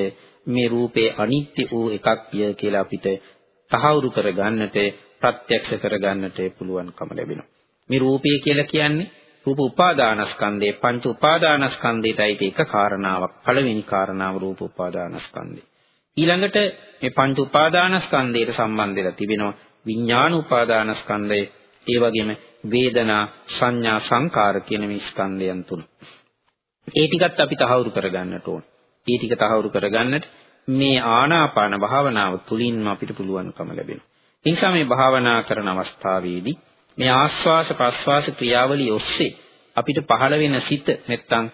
මේ රූපේ අනිත්‍ය වූ එකක්ය කියලා අපිට තහවුරු කරගන්නට ප්‍රත්‍යක්ෂ කරගන්නට පුළුවන්කම ලැබෙනවා. මේ රූපය කියලා කියන්නේ රූප උපාදානස්කන්ධේ පංච උපාදානස්කන්ධයටයි එක කාරණාවක්. පළවෙනි කාරණාව රූප උපාදානස්කන්ධය. ඊළඟට මේ පංච උපාදානස්කන්ධයට සම්බන්ධ වෙලා තිබෙනවා විඥාන උපාදානස්කන්ධය. ඒ වගේම වේදනා සංඥා සංකාර කියන මේ ස්කන්ධයන් තුන. ඒ ටිකත් අපි තහවුරු කරගන්නට ඕන. ඒ ටික තහවුරු කරගන්නට මේ ආනාපාන භාවනාව තුලින්ම අපිට පුළුවන්කම ලැබෙනවා. ඒ නිසා මේ භාවනා කරන අවස්ථාවේදී මේ ආස්වාස ප්‍රස්වාස ක්‍රියාවලිය ඔස්සේ අපිට පහළ වෙන සිත නැත්තම්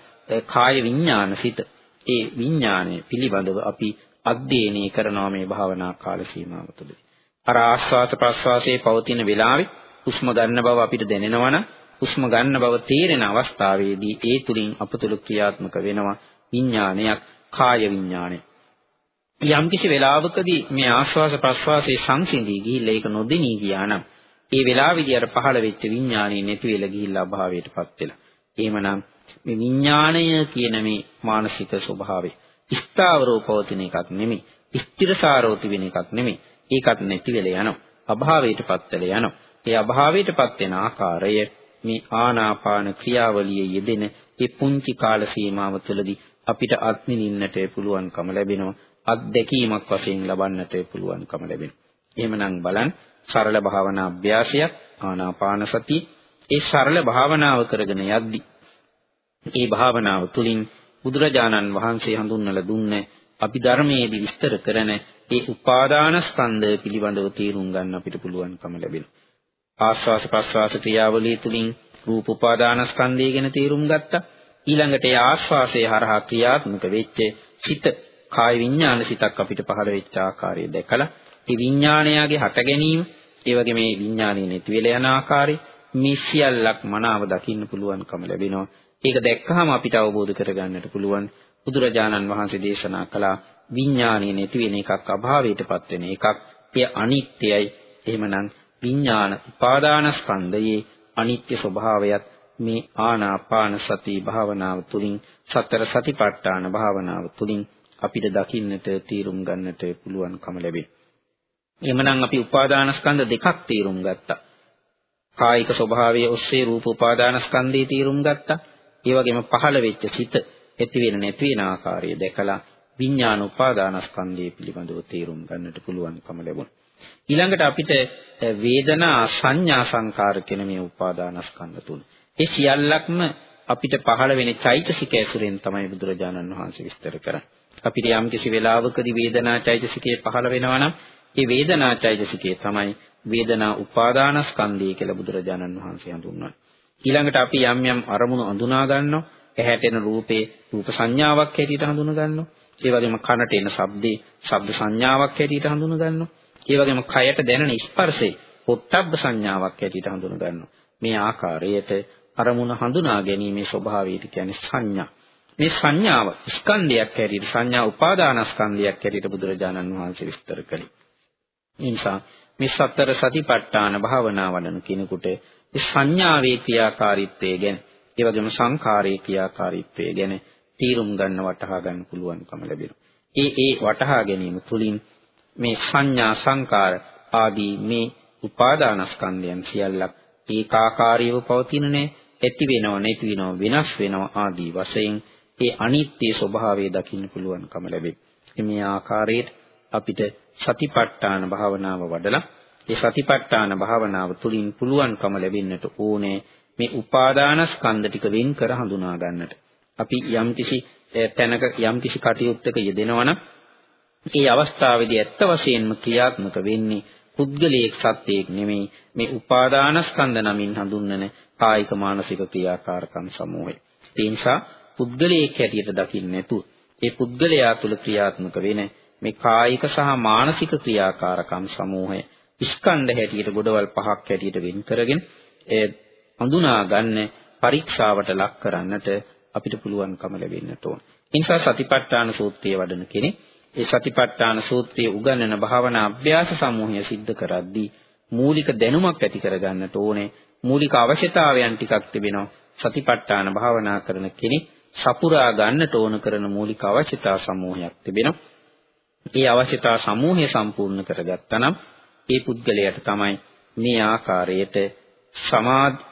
කාය විඥාන සිත ඒ විඥානය පිළිබඳව අපි අධ්‍යයනය කරනවා මේ භාවනා කාල සීමාව තුළදී. අර ආස්වාස ප්‍රස්වාසයේ පවතින වෙලාවේ හුස්ම ගන්න බව අපිට දැනෙනවා නම් හුස්ම ගන්න බව තේරෙන අවස්ථාවේදී ඒ තුලින් අප තුල ක්‍රියාත්මක වෙනවා විඥානයක් කාය විඥානය. යම්කිසි වෙලාවකදී මේ ආශ්වාස ප්‍රශ්වාසයේ සංසිඳී ගිහිල්ලා ඒක නොදෙනී ගියා නම් ඒ වෙලාවේදී අර පහළ වෙච්ච විඥානය නැති වෙලා ගිහිල්ලා අභාවයටපත් වෙලා. එහෙමනම් මේ විඥාණය කියන මේ මානසික ස්වභාවය ස්ථාවරව පවතින එකක් නෙමෙයි. ස්ථිරසාරව තිබෙන එකක් නෙමෙයි. ඒකත් නැති වෙලා යනවා. අභාවයටපත් වෙලා යනවා. ඒ අභාවයටපත් වෙන ආකාරය මේ ආනාපාන ක්‍රියාවලියේ යෙදෙන ඒ පුංචි කාල සීමාව තුළදී අපිට අත්මිනින්නට පුළුවන්කම ලැබෙනවා. අත්දැකීමක් වශයෙන් ලබන්නට පුළුවන්කම ලැබෙනවා. එහෙමනම් බලන්න සරල භාවනා අභ්‍යාසයක් ආනාපාන සතිය ඒ සරල භාවනාව කරගෙන යද්දී ඒ භාවනාව තුළින් බුදුරජාණන් වහන්සේ හඳුන්වලා දුන්නේ අපි ධර්මයේදී විස්තර කරන ඒ උපාදාන ස්කන්ධ පිළිබඳව තේරුම් ගන්න අපිට පුළුවන්කම ලැබෙනවා. ආස්වාස ප්‍රස්වාස ක්‍රියාවලිය තුළින් රූප උපාදාන ස්කන්ධය ගැන තේරුම් ගත්තා. ඊළඟට ඒ ආස්වාසයේ හරහා ක්‍රියාත්මක වෙච්ච සිත කාය විඥාන සිතක් අපිට පහළ වෙච්ච ආකාරය දැකලා ඒ විඥානයගේ හට ගැනීම ඒ වගේ මේ විඥානයේ නැති වෙලා යන ආකාරය මේ සියල්ලක් මනාව දකින්න පුළුවන්කම ලැබෙනවා. ඒක දැක්කහම අපිට අවබෝධ කරගන්නට පුළුවන් බුදුරජාණන් වහන්සේ දේශනා කළා විඥානයේ නැති වෙන එකක් අභාවයටපත් වෙන එකක්. එය අනිත්‍යයි. එහෙමනම් විඥාන උපාදානස්කන්ධයේ අනිත්‍ය ස්වභාවයත් මේ ආනාපාන සති භාවනාව තුළින් සතර සතිපට්ඨාන භාවනාව තුළින් අපිට දකින්නට තීරුම් ගන්නට පුළුවන්කම ලැබේ. එhmenan අපි උපාදානස්කන්ධ දෙකක් තීරුම් ගත්තා. කායික ස්වභාවයේ ඔස්සේ රූප උපාදානස්කන්ධේ තීරුම් ගත්තා. ඒ වගේම පහළ වෙච්ච සිත ඇති වෙන නැති වෙන ආකාරය දැකලා විඥාන උපාදානස්කන්ධය පිළිබඳව තීරුම් ගන්නට පුළුවන්කම ලැබුණා. ඊළඟට අපිට වේදනා සංඥා සංකාර කියන මේ උපාදානස්කන්ධ තුන. ඒ සියල්ලක්ම අපිට පහළ වෙන චෛතසික ඇසුරෙන් තමයි බුදුරජාණන් වහන්සේ විස්තර කරන්නේ. අපිට යම් කිසි වෙලාවකදී වේදනා චෛතසිකේ පහළ වෙනවා නම් ඒ වේදනා චෛතසිකේ තමයි වේදනා උපාදානස්කන්ධය කියලා බුදුරජාණන් වහන්සේ හඳුන්වන්නේ. ඊළඟට අපි යම් යම් අරමුණු අඳුනා ගන්නවා. ඇහැට එන රූපේ රූප සංඥාවක් හැටියට හඳුනා ගන්නවා. ඒ වගේම කනට එන ශබ්දේ ශබ්ද සංඥාවක් හැටියට හඳුනා ගන්නවා. ඒ වගේම කයට දැනෙන ස්පර්ශේ පොට්ටබ්බ සංඥාවක් හැටියට හඳුනා ගන්නවා. මේ ආකාරයට අරමුණ හඳුනා ගැනීමේ ස්වභාවයට කියන්නේ සංඥා. මේ සංඥාව ස්කන්ධයක් හැටියට සංඥා උපාදානස්කන්ධයක් හැටියට බුදුරජාණන් වහන්සේ විස්තර කළේ. ඒ නිසා මේ සතර සතිපට්ඨාන භාවනා වඩන කෙනෙකුට සංඥාවේ ක්‍රියාකාරීත්වය ගැන ඒ වගේම සංඛාරයේ ක්‍රියාකාරීත්වය ගැන තීරුම් ගන්න වටහා ගන්න පුළුවන්කම ලැබෙනවා. ඒ ඒ වටහා ගැනීම තුළින් මේ සංඥා සංකාර ආදී මේ උපාදානස්කන්ධයන් සියල්ලක් ඒකාකාරීව පවතිනනේ ඇති වෙනව නැති වෙනව වෙනස් වෙනව ආදී වශයෙන් ඒ අනිත්‍ය ස්වභාවය දකින්න පුළුවන්කම ලැබේ. මේ ආකාරයට අපිට සතිපට්ඨාන භාවනාව වඩලා ඒ සතිපට්ඨාන භාවනාව තුළින් පුළුවන්කම ලැබෙන්නට ඕනේ මේ උපාදානස්කන්ධ ටික වෙන් කර හඳුනා ගන්නට. අපි යම්කිසි තැනක යම්කිසි කටයුත්තක යෙදෙනවා නම් ඒ අවස්ථාවේදී ඇත්ත වශයෙන්ම ක්‍රියාත්මක වෙන්නේ පුද්ගලයෙක් සත්‍යයක් නෙමෙයි මේ උපාදානස්කන්ධ නමින් හඳුන්වන කායික මානසික ක්‍රියාකාරකම් සමූහය. ඒ නිසා පුද්ගලයෙක් හැටියට දකින්න නැතුව ඒ පුද්ගලයා තුළ ක්‍රියාත්මක වෙන මේ කායික සහ මානසික ක්‍රියාකාරකම් සමූහය ස්කන්ධ හැටියට ගොඩවල් පහක් හැටියට වෙන් කරගෙන ඒ හඳුනා ගන්න පරීක්ෂාවට ලක් කරන්නට අපිට පුළුවන්කම ලැබෙන්නට ඕන. ඒ නිසා සතිපට්ඨාන සූත්‍රය වඩන කෙනෙක් ඒ සතිපට්ඨාන සූත්‍රයේ උගන්වන භාවනා අභ්‍යාස සමූහය સિદ્ધ කරද්දී මූලික දැනුමක් ඇති කරගන්නට ඕනේ. මූලික අවශ්‍යතාවයන් ටිකක් තිබෙනවා. සතිපට්ඨාන භාවනා කරන කෙනෙක් සපුරා ගන්නට ඕන කරන මූලික අවශ්‍යතා සමූහයක් තිබෙනවා. ඒ අවශ්‍යතා සමූහය සම්පූර්ණ කරගත්තා නම් ඒ පුද්ගලයාට තමයි මේ ආකාරයට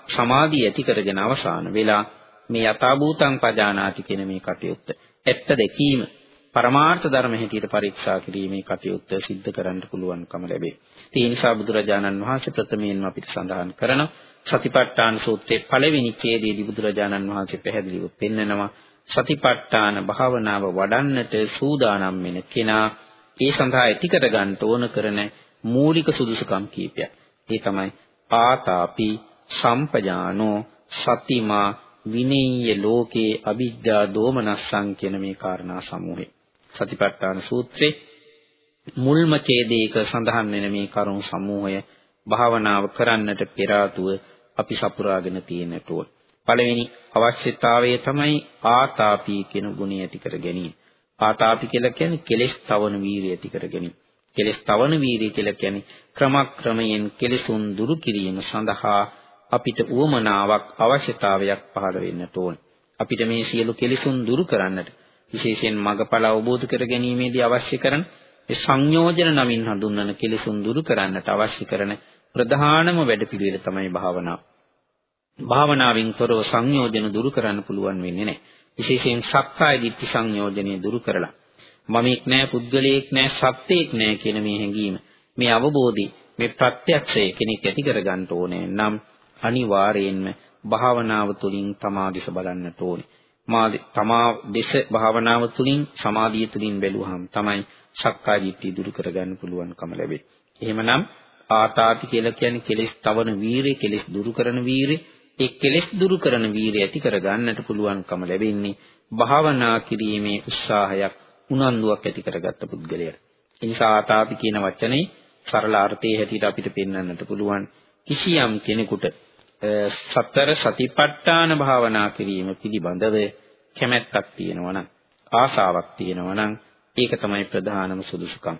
සමාධිය ඇති කරගෙන අවසාන වෙලා මේ යථාභූතං පජානාති කියන මේ කටයුත්ත ඇත්ත දැකීම පරමාර්ථ ධර්ම හැටියට පරීක්ෂා කිරීමේ කටයුත්ත සිද්ධ කරන්න පුළුවන්කම ලැබේ. ඒ නිසා බුදුරජාණන් වහන්සේ ප්‍රථමයෙන්ම අපිට සඳහන් කරන සතිපට්ඨාන සූත්‍රයේ පළවෙනි ඡේදයේදී බුදුරජාණන් වහන්සේ පැහැදිලිව පෙන්නනවා සතිපට්ඨාන භාවනාව වඩන්නට සූදානම් වෙන කෙනා ඒ සඳහා ඇති කර ගන්න ඕන කරන මූලික සුදුසුකම් කීපයක්. ඒ තමයි ආතාපි සම්පජානෝ සතිමා විනේය ලෝකේ අවිද්‍යා දෝමනස්සං කියන මේ කාරණා සමූහය. සතිපට්ඨාන සූත්‍රයේ මුල්ම ඡේදයක සඳහන් වෙන මේ කරුණු සමූහය භාවනාව කරන්නට පෙර අපි සපුරාගෙන තියෙන්නට ඕන. පළවෙනි අවශ්‍යතාවය තමයි ආතාපි කියන ගුණය ඇති කර ගැනීම. ආතාපි කියලා කියන්නේ කෙලෙස් තවන වීරිය ඇති කර ගැනීම. කෙලෙස් තවන වීරිය කියලා කියන්නේ ක්‍රමක්‍රමයෙන් කෙලෙසුන් දුරු කිරීම සඳහා අපිට උවමනාවක් අවශ්‍යතාවයක් පහළ වෙන්නට ඕන. අපිට මේ සියලු කෙලෙසුන් දුරු කරන්නට විශේෂයෙන් මගඵල අවබෝධ කර ගැනීමේදී අවශ්‍ය කරන ඒ සංයෝජන නමින් හඳුන්වන කෙලෙසුන් දුරු කරන්නට අවශ්‍ය කරන ප්‍රධානම වැඩපිළිවෙල තමයි භාවනාව. භාවනාවෙන් තොරව සංයෝජන දුරු කරන්න පුළුවන් වෙන්නේ නැහැ. විශේෂයෙන් සක්කාය දිට්ඨි සංයෝජනය දුරු කරලා මමෙක් නෑ පුද්ගලයෙක් නෑ සත්‍යයක් නෑ කියන මේ හැඟීම මේ අවබෝධي මේ ප්‍රත්‍යක්ෂය කෙනෙක් ඇති කරගන්න ඕනේ නම් අනිවාර්යයෙන්ම භාවනාව තුළින් තමා දිස බලන්නට ඕනේ. මා තමා දෙස භාවනාව තුළින් සමාධිය තුළින් බැලුවහම තමයි සක්කාය දිට්ඨිය දුරු කරගන්න පුළුවන්කම ලැබෙන්නේ. එහෙමනම් ආතාති කියලා කියන්නේ කෙලෙස් තවන වීරිය, කෙලෙස් දුරු කරන වීරිය, ඒ කෙලෙස් දුරු කරන වීරිය ඇති කරගන්නට පුළුවන්කම ලැබෙන්නේ භාවනා කිරීමේ උත්සාහයක් උනන්දුවක් ඇති කරගත්ත පුද්ගලයාට. ඒ නිසා ආතාපි කියන වචනේ සරල අර්ථයේ හැටියට අපිට පෙන්වන්නට පුළුවන් කිසියම් කෙනෙකුට සතර සතිපට්ඨාන භාවනා කිරීම පිළිබඳව කැමැත්තක් තියෙනවා නම් ආසාවක් තියෙනවා නම් ඒක තමයි ප්‍රධානම සුදුසුකම්.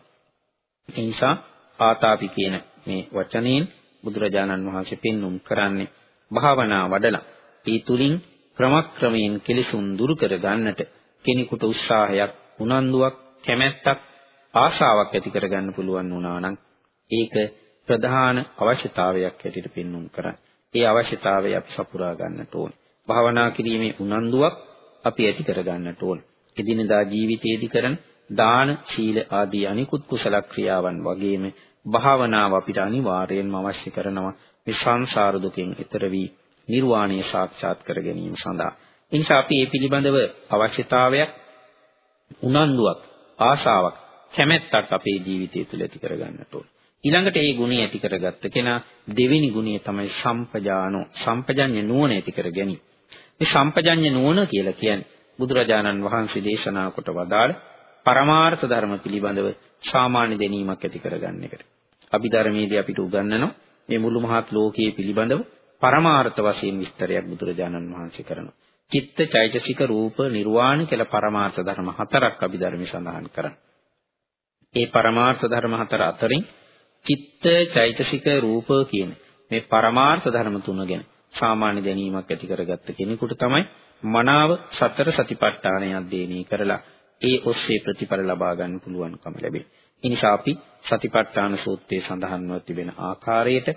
ඒ නිසා ආතාපි කියන මේ වචනයෙන් බුදුරජාණන් වහන්සේ පෙන්눔 කරන්නේ භාවනා වඩලා ඒ තුලින් ක්‍රමක්‍රමයෙන් කෙලිසුන් දුරු කර ගන්නට කෙනෙකුට උත්සාහයක් උනන්දුවක් කැමැත්තක් ආශාවක් ඇති කරගන්න පුළුවන් වුණා නම් ඒක ප්‍රධාන අවශ්‍යතාවයක් හැටියට පෙන්눔 කරන්නේ. ඒ අවශ්‍යතාවය අපි සපුරා ගන්නට ඕනේ. භාවනා කිරීමේ උනන්දුවක් අපි ඇති කරගන්නට ඕනේ. එදිනදා ජීවිතයේදී කරන දාන, සීල ආදී අනිකුත් කුසල ක්‍රියාවන් වගේම භාවනාව අපිට අනිවාර්යයෙන්ම අවශ්‍ය කරනවා මේ සංසාර දුකෙන් ඈතර වී නිර්වාණය සාක්ෂාත් කර ගැනීම සඳහා. ඒ නිසා අපි මේ පිළිබඳව අවශ්‍යතාවයක් උනන්දුවක් ආශාවක් කැමැත්තක් අපේ ජීවිතය තුළ ඇති කරගන්නට ඕන. ඊළඟට ඒ ගුණය ඇති කරගත්ත කෙනා දෙවෙනි ගුණය තමයි සම්පජානෝ සම්පජඤ්ඤ නුවණ ඇති කර ගැනීම. මේ සම්පජඤ්ඤ නුවණ කියලා කියන්නේ බුදුරජාණන් වහන්සේ දේශනා කොට වදාළ පරමාර්ථ ධර්ම පිළිබඳව සාමාන්‍ය දැනීමක් ඇති කරගන්න එකට. අභිධර්මයේදී අපිට උගන්වනවා මේ මුළු මහත් ලෝකයේ පිළිබඳව පරමාර්ථ වශයෙන් විස්තරයක් බුදුරජාණන් වහන්සේ කරනවා. චිත්ත චෛතසික රූප නිර්වාණ කියලා පරමාර්ථ ධර්ම හතරක් අභිධර්මයේ සඳහන් කරන්නේ. ඒ පරමාර්ථ ධර්ම හතර අතරින් චිත්ත චෛතසික රූප කියන මේ පරමාර්ථ ධර්ම තුන ගැන සාමාන්‍ය දැනීමක් ඇති කරගත්ත කෙනෙකුට තමයි මනාව සතර සතිපට්ඨානය අධ්‍යයනය කරලා ඒ ඔස්සේ ප්‍රතිඵල ලබා ගන්න පුළුවන්කම ලැබේ. ඒ නිසා අපි සතිපට්ඨාන සූත්‍රයේ සඳහන්ව තිබෙන ආකාරයට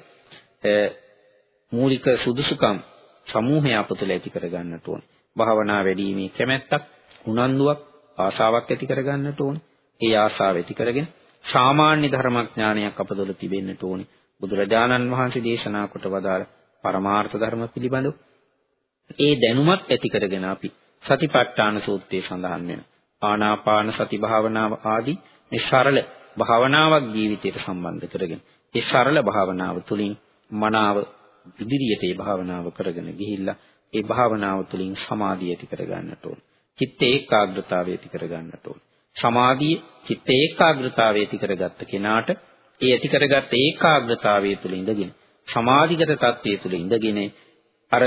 මූලික සුදුසුකම් සමූහය අපතුල ඇති කරගන්නට ඕනේ. භාවනා වැඩිීමේ කැමැත්තක්, උනන්දුවක්, ආශාවක් ඇති කරගන්නට ඕනේ. ඒ ආශාව ඇති කරගෙන සාමාන්‍ය ධර්මඥානයක් අපතුල තිබෙන්නට ඕනේ. බුදුරජාණන් වහන්සේ දේශනා කොට වදාළ පරමාර්ථ ධර්ම පිළිබඳව ඒ දැනුමත් ඇති කරගෙන අපි සතිපට්ඨාන සූත්‍රයේ සඳහන් වෙන ආනාපාන සති භාවනාව ආදී මේ සරල භාවනාවක් ජීවිතයට සම්බන්ධ කරගෙන ඒ සරල භාවනාව තුළින් මනාව ඉදිරියට ඒ භාවනාව කරගෙන ගිහිල්ලා ඒ භාවනාව තුළින් සමාධිය ඇති කරගන්නට ඕන. චිත්ත ඒකාග්‍රතාවය ඇති කරගන්නට ඕන. සමාධිය චිත්ත ඒකාග්‍රතාවය ඇති කරගත්ත කෙනාට ඒ ඇති කරගත්ත ඒකාග්‍රතාවය තුළ ඉඳගෙන සමාධිගත තත්ත්වයේ තුළ ඉඳගෙන අර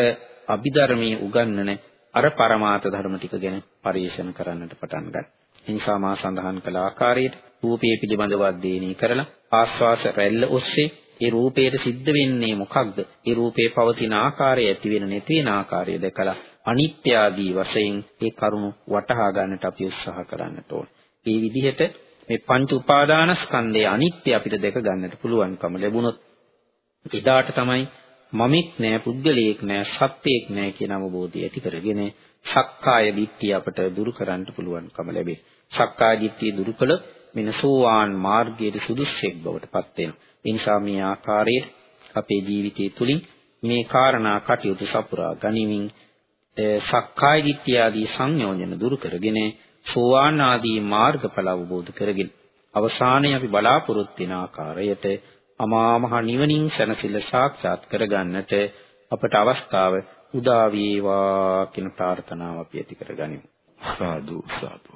අභිධර්මයේ උගන්වන අර පරමාර්ථ ධර්ම ටික ගැන පරිශන කරන්නට පටන් ගන්නවා. එනිසා මා සඳහන් කළ ආකාරයට රූපයේ පිළිබඳව අධ්‍යයනය කරලා ආස්වාස රැල්ල ඔස්සේ ඒ රූපයට සිද්ධ වෙන්නේ මොකක්ද? ඒ රූපේ පවතින ආකාරය ඇති වෙන නැති වෙන ආකාරය දැකලා අනිත්‍ය ආදී වශයෙන් ඒ කරුණු වටහා ගන්නට අපි උත්සාහ කරන්නට ඕන. මේ විදිහට මේ පංච උපාදානස්කන්ධයේ අනිත්‍ය අපිට දැක ගන්නට පුළුවන්කම ලැබුණොත් එදාට තමයි මමෙක් නෑ පුද්ගලයෙක් නෑ සත්‍යයක් නෑ කියන අවබෝධය ඇති කරගෙන සක්කාය දිට්ඨිය අපට දුරු කරන්න පුළුවන්කම ලැබේ. සක්කාය දිට්ඨිය දුරු කළොත් මෙන්න සෝවාන් මාර්ගයේ සුදුස්සෙක් බවට පත් වෙනවා. ඒ නිසා මේ ආකාරයට අපේ ජීවිතය තුළින් මේ කාරණා කටයුතු සපුරා ගනිමින් සක්කාය දිට්ඨිය ආදී සංයෝජන දුරු කරගෙන සෝවාන් ආදී මාර්ගඵල අවබෝධ කරගෙන අවසානයේ අපි බලාපොරොත්තු වෙන ආකාරයට අමා මහ නිවනින් සැනසෙල්ල සාක්ෂාත් කරගන්නට අපට අවස්ථාව උදා වේවා කියන ප්‍රාර්ථනාව අපි ඇති කරගනිමු සාදු සාදු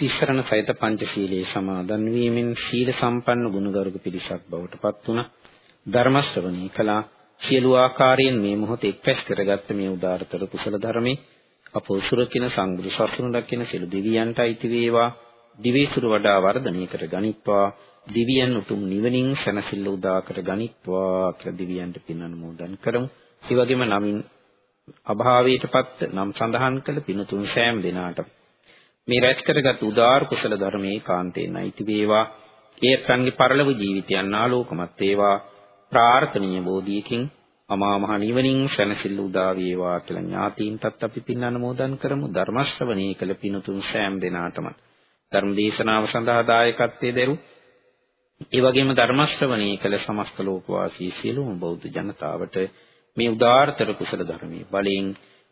තිසරණ සහිත පංචශීලයේ සමාදන් වීමෙන් සීල සම්පන්න ගුණගරුක පිරිසක් බවට පත් වුණා. ධර්ම ශ්‍රවණී කළා. සියලු ආකාරයෙන් මේ මොහොතේ එක්පැස් කරගත්ත මේ උදාාරතර කුසල ධර්මේ අප උසුරකින සංගුරු සසුන දකින සියලු දෙවියන්ට අයිති වේවා දිවේසුර වඩා වර්ධනය කර ගනිත්වා දිව්‍යයන් උතුම් නිවනින් සැනසෙල්ල උදා කර ගනිත්වා කියලා දිව්‍යයන්ට පින් අනුමෝදන් කරමු. ඒ වගේම නමින් අභාවයටපත් නම් සඳහන් කළ පින්තුන් සෑම දිනාට මේ රැස් කරගත් උදාාර කුසල ධර්මයේ කාන්තේන අයිති වේවා. ඒත්න්ගේ පරලොව ජීවිතයන් ආලෝකමත් වේවා. ප්‍රාර්ථනීය බෝධියකින් අමා මහ නිවනින් සැනසෙල්ල උදා වේවා කියලා ඥාතීන්ටත් අපි පින් අනුමෝදන් කරමු. ධර්ම ශ්‍රවණී කළ පින්තුන් සෑම දිනාටම. ධර්ම දේශනාව සඳහා දායකත්වයේ දරු. ඒ වගේම ධර්ම ශ්‍රවණී කළ සමස්ත ලෝකවාසී සියලුම බෞද්ධ ජනතාවට මේ උදාාරතර කුසල ධර්මයේ බලයෙන්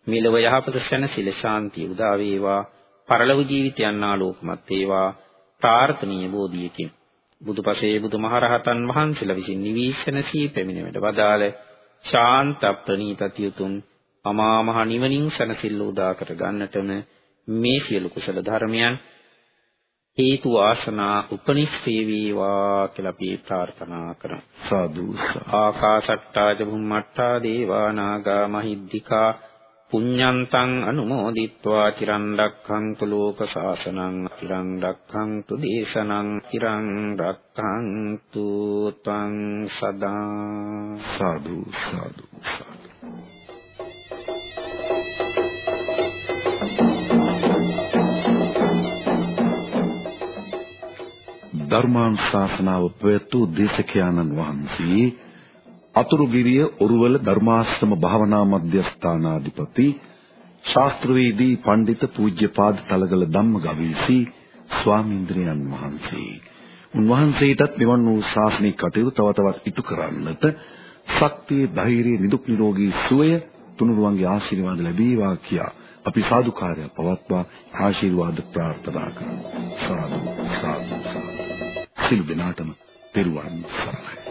මෙලව යහපත සැනසෙල ශාන්තිය උදා වේවා. පරලොව ජීවිතයන් ආලෝකමත් වේවා. ප්‍රාර්ථනීය බෝධියකින්. බුදුපසේ බුදුමහරහතන් වහන්සේලා විසින් නිවීසනසී පැමිණෙමට වදාළ ශාන්ත ප්‍රණීතතියතුම් අමා මහ නිවනින් සැනසෙල්ල උදා කර ගන්නටම මේ සියලු කුසල ධර්මයන් හේතු වාසනා උපනිශ්‍රේ වේවා කියලා අපි ප්‍රාර්ථනා කරමු. සාදු ආකාශට්ටා ජුම්මට්ටා දේවා නාග මහිද්దికා පුඤ්ඤන්තං අනුමෝදිත්වා චිරන් රක්ඛන්තු ලෝක සාසනං චිරන් රක්ඛන්තු දේශනං චිරන් රක්ඛන්තු ත්වං සදා. සාදු සාදු සාදු. ධර්මානුශාසනාව පැවැත්වූ දේශකයාණන් වහන්සේ අතුරුගිරිය ඔරුවල ධර්මාශ්‍රම භාවනා මධ්‍යස්ථානාධිපති ශාස්ත්‍රවේදී පඬිත පූජ්‍යපාද තලගල ධම්මගවීසී ස්වාමීන්ද්‍රයන් වහන්සේ. උන්වහන්සේටත් මෙවන් වූ ශාසනික කටයුතු තව තවත් ඉටු කරන්නට ශක්තිය ධෛර්යය නිදුක් නිරෝගී සුවය තුනුරුවන්ගේ ආශිර්වාද ලැබේවා කියා අපි සාදුකාරය පවත්වා ආශිර්වාද ප්‍රාර්ථනා කරමු. සාදු සාදු සාදු. සිල් දිනාටම පෙරුවන් සරණයි.